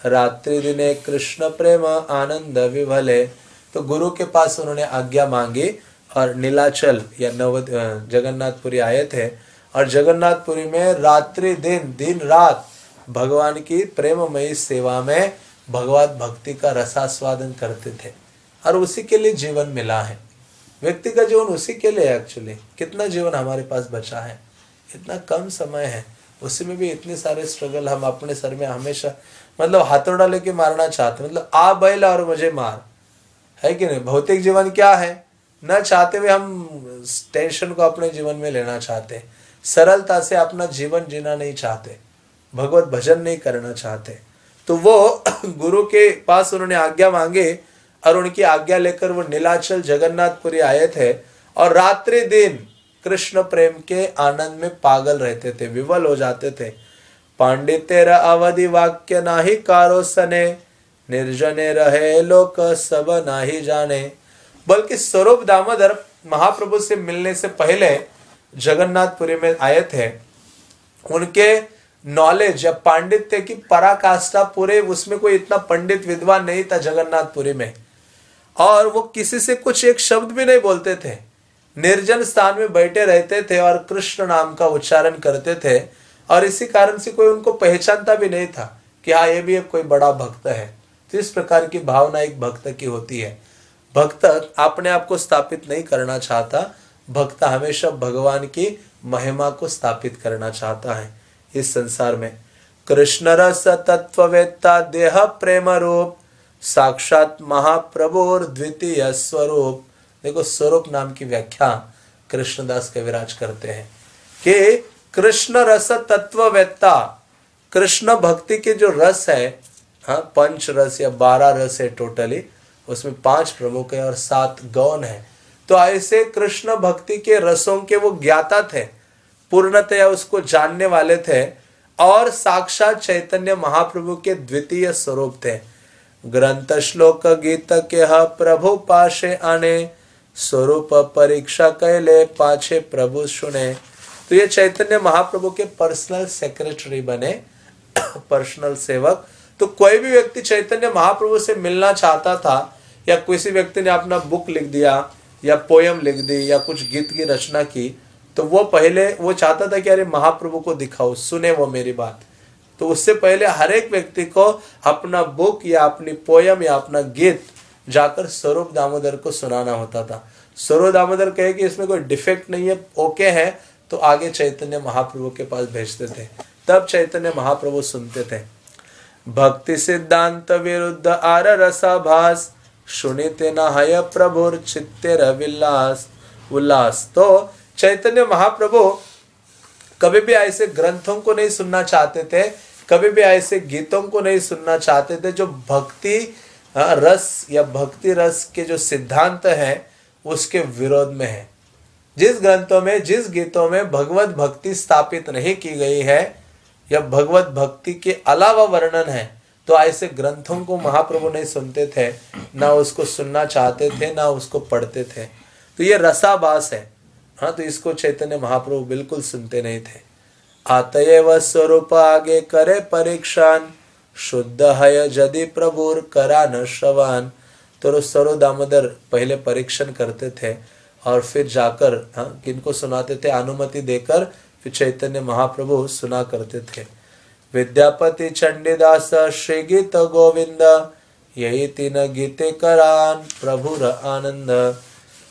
रात्रि दिने कृष्ण प्रेम आनंद विभले। तो गुरु के पास उन्होंने आज्ञा मांगी और नीलाचल या नव जगन्नाथपुरी आए थे। और जगन्नाथपुरी में रात्रि दिन दिन रात भगवान की प्रेममयी सेवा में भगवत भक्ति का रसास्वादन करते थे और उसी के लिए जीवन मिला है। व्यक्ति का जीवन उसी के लिए एक्चुअली कितना जीवन हमारे पास बचा है? इतना कम समय है। उसी में भी इतने सारे स्ट्रगल हम अपने सर में हमेशा मतलब हाथोड़ा लेके मारना चाहते मतलब आ बैल और मुझे मार। है कि नहीं? भौतिक जीवन क्या है? न चाहते हुए हम टेंशन को अपने जीवन में लेना चाहते। सरलता से अपना जीवन जीना नहीं चाहते। भगवत भजन नहीं करना चाहते। तो वो गुरु के पास उन्होंने आज्ञा मांगे और उनकी आज्ञा लेकर वो नीलाचल जगन्नाथपुरी आए थे और रात्रि दिन कृष्ण प्रेम के आनंद में पागल रहते थे, विवल हो जाते थे। पांडित्य अवधि वाक्य नाही कारो सने, निर्जने रहे लोक सब नाही जाने। बल्कि स्वरूप दामोदर महाप्रभु से मिलने से पहले जगन्नाथपुरी में आए थे। उनके नॉलेज या पांडित्य की पराकाष्ठा पूरे उसमें कोई इतना पंडित विद्वान नहीं था जगन्नाथपुरी में। और वो किसी से कुछ एक शब्द भी नहीं बोलते थे। निर्जन स्थान में बैठे रहते थे और कृष्ण नाम का उच्चारण करते थे। और इसी कारण से कोई उनको पहचानता भी नहीं था कि हाँ ये भी एक कोई बड़ा भक्त है। तो इस प्रकार की भावना एक भक्त की होती है। भक्त अपने आप को स्थापित नहीं करना चाहता। भक्त हमेशा भगवान की महिमा को स्थापित करना चाहता है इस संसार में। कृष्ण रस तत्ववेत्ता देह प्रेम रूप, साक्षात महाप्रभुर द्वितीय स्वरूप। देखो, स्वरूप नाम की व्याख्या कृष्णदास कविराज करते हैं कि कृष्ण रस तत्ववेत्ता। कृष्ण भक्ति के जो रस है हाँ पंच रस या बारह रस है टोटली उसमें पाँच प्रमुख है और सात गौन है। तो ऐसे कृष्ण भक्ति के रसों के वो ज्ञाता थे, पूर्णतया उसको जानने वाले थे, और साक्षात चैतन्य महाप्रभु के द्वितीय स्वरूप थे। ग्रंथ श्लोक गीत के प्रभु पाशे आने, स्वरूप परीक्षा कैले पाछे प्रभु सुने। तो ये चैतन्य महाप्रभु के पर्सनल सेक्रेटरी बने पर्सनल सेवक। तो कोई भी व्यक्ति चैतन्य महाप्रभु से मिलना चाहता था, या किसी व्यक्ति ने अपना बुक लिख दिया, या पोयम लिख दी, या कुछ गीत की रचना की तो वो पहले, वो चाहता था कि अरे महाप्रभु को दिखाओ, सुने वो मेरी बात। तो उससे पहले हर एक व्यक्ति को अपना बुक या अपनी पोयम या अपना गीत जाकर स्वरूप दामोदर को सुनाना होता था। स्वरूप दामोदर कहे कि इसमें कोई डिफेक्ट नहीं है ओके है तो आगे चैतन्य महाप्रभु के पास भेजते थे। तब चैतन्य महाप्रभु सुनते थे। भक्ति सिद्धांत विरुद्ध आर रसाभास, सुनिते न हय प्रभुर चित्ते रविलास, उल्लास। तो चैतन्य महाप्रभु कभी भी ऐसे ग्रंथों को नहीं सुनना चाहते थे, कभी भी ऐसे गीतों को नहीं सुनना चाहते थे, जो भक्ति रस या भक्ति रस के जो सिद्धांत है, उसके विरोध में है। जिस ग्रंथों में, जिस गीतों में भगवत भक्ति स्थापित नहीं की गई है, या भगवत भक्ति के अलावा वर्णन है तो ऐसे ग्रंथों को महाप्रभु नहीं सुनते थे, ना उसको सुनना चाहते थे, ना उसको पढ़ते थे। तो ये रसाबास है। हाँ तो इसको चैतन्य महाप्रभु बिल्कुल सुनते नहीं थे। आतएव स्वरूप आगे करे परीक्षान, शुद्ध है जदि प्रभुर करा न श्रवान तो स्वरो दामोदर पहले परीक्षण करते थे और फिर जाकर हाँ किनको सुनाते थे, अनुमति देकर फिर चैतन्य महाप्रभु सुना करते थे। विद्यापति चंडीदास, श्री गीत गोविंद, यही तीन गीते करान प्रभु आनंद।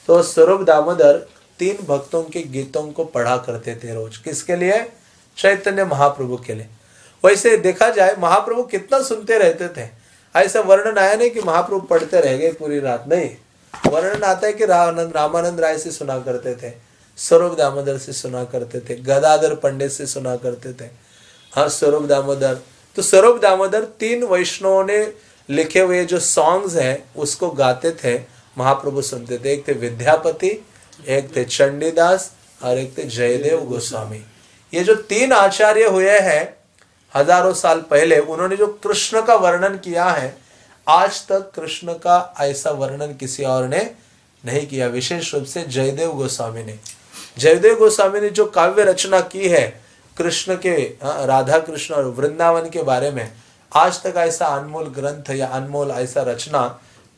तो स्वरूप दामोदर तीन भक्तों के गीतों को पढ़ा करते थे रोज। किसके लिए? चैतन्य महाप्रभु के लिए। वैसे देखा जाए, महाप्रभु कितना सुनते रहते थे। ऐसा वर्णन आया नहीं कि महाप्रभु पढ़ते रह गए पूरी रात, नहीं। वर्णन आता है कि रामानंद रामानंद राय से सुना करते थे, स्वरूप दामोदर से सुना करते थे, गदाधर पंडित से सुना करते थे। हाँ स्वरूप दामोदर। तो स्वरूप दामोदर तीन वैष्णवों ने लिखे हुए जो सॉन्ग्स हैं, उसको गाते थे, महाप्रभु सुनते थे। एक थे विद्यापति, एक थे चंडीदास और एक थे जयदेव गोस्वामी। ये जो तीन आचार्य हुए हैं, हज़ारों साल पहले, उन्होंने जो कृष्ण का वर्णन किया है आज तक कृष्ण का ऐसा वर्णन किसी और ने नहीं किया। विशेष रूप से जयदेव गोस्वामी ने। जयदेव गोस्वामी ने जो काव्य रचना की है कृष्ण के राधा कृष्ण और वृंदावन के बारे में, आज तक ऐसा अनमोल ग्रंथ या अनमोल ऐसा रचना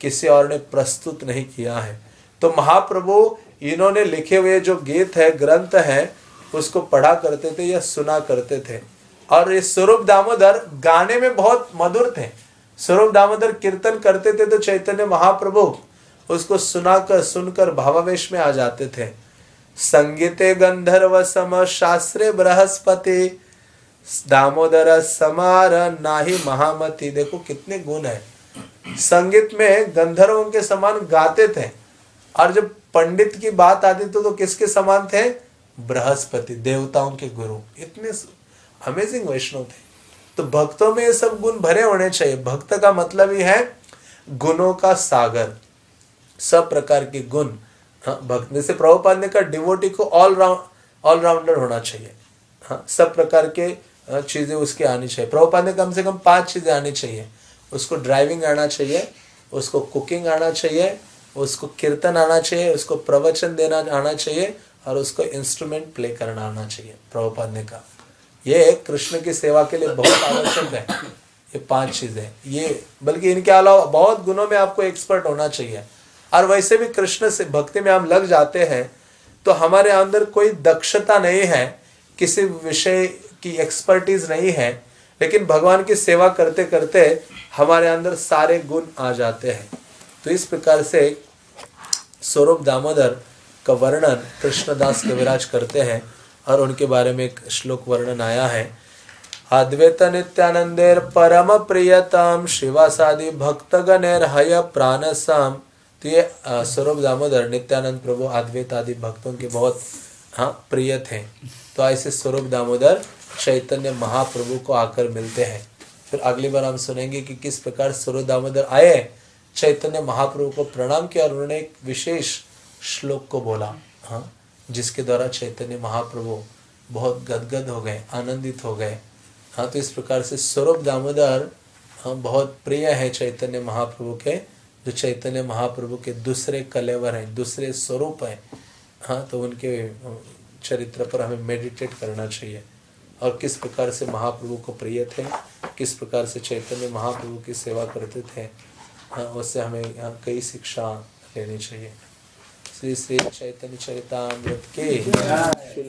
किसी और ने प्रस्तुत नहीं किया है। तो महाप्रभु इन्होंने लिखे हुए जो गीत है, ग्रंथ है, उसको पढ़ा करते थे या सुना करते थे। और ये स्वरूप दामोदर गाने में बहुत मधुर थे। स्वरूप दामोदर कीर्तन करते थे तो चैतन्य महाप्रभु उसको सुनाकर सुनकर भावावेश में आ जाते थे। संगीते गंधर्व सम शास्त्रे बृहस्पति दामोदर समार नाही महामती। देखो कितने गुण है। संगीत में गंधर्वों के समान गाते थे और जब पंडित की बात आती तो, तो किसके समान थे? बृहस्पति देवताओं के गुरु। इतने अमेजिंग वैष्णव थे। तो भक्तों में ये सब गुण भरे होने चाहिए। भक्त का मतलब ही है गुणों का सागर। सब प्रकार के गुण। हाँ भक्त जैसे प्रभुपाद ने कहा डिवोटी को ऑल राउंड ऑलराउंडर होना चाहिए। हाँ सब प्रकार के चीज़ें उसके आनी चाहिए। प्रभुपाद ने कम से कम पाँच चीज़ें आनी चाहिए। उसको ड्राइविंग आना चाहिए, उसको कुकिंग आना चाहिए, उसको कीर्तन आना चाहिए, उसको प्रवचन देना, आना चाहिए और उसको इंस्ट्रूमेंट प्ले करना आना चाहिए। प्रभुपाद ने कहा। ये कृष्ण की सेवा के लिए बहुत आवश्यक है। ये पाँच चीज़ें ये, बल्कि इनके अलावा बहुत गुणों में आपको एक्सपर्ट होना चाहिए। और वैसे भी कृष्ण से, भक्ति में हम लग जाते हैं तो हमारे अंदर कोई दक्षता नहीं है, किसी विषय की एक्सपर्टीज नहीं है, लेकिन भगवान की सेवा करते करते हमारे अंदर सारे गुण आ जाते हैं। तो इस प्रकार से स्वरूप दामोदर का वर्णन कृष्णदास कविराज करते हैं। और उनके बारे में एक श्लोक वर्णन आया है। अद्वैत नित्यानंदेर परम प्रियतम शिवासादि भक्त गणेर हय प्राणसम। तो ये स्वरूप दामोदर नित्यानंद प्रभु अद्वैत आदि भक्तों के बहुत हाँ प्रिय थे। तो ऐसे स्वरूप दामोदर चैतन्य महाप्रभु को आकर मिलते हैं। फिर अगली बार हम सुनेंगे कि किस प्रकार स्वरूप दामोदर आए, चैतन्य महाप्रभु को प्रणाम किया और उन्होंने एक विशेष श्लोक को बोला। हाँ। जिसके द्वारा चैतन्य महाप्रभु बहुत गदगद हो गए, आनंदित हो गए। हाँ तो इस प्रकार से स्वरूप दामोदर हाँ बहुत प्रिय है चैतन्य महाप्रभु के। जो चैतन्य महाप्रभु के दूसरे कलेवर हैं, दूसरे स्वरूप हैं हाँ तो उनके चरित्र पर हमें मेडिटेट करना चाहिए। और किस प्रकार से महाप्रभु को प्रिय थे, किस प्रकार से चैतन्य महाप्रभु की सेवा करते थे हाँ उससे हमें कई शिक्षा लेनी चाहिए। श्री श्री चैतन्य चरितामृत के।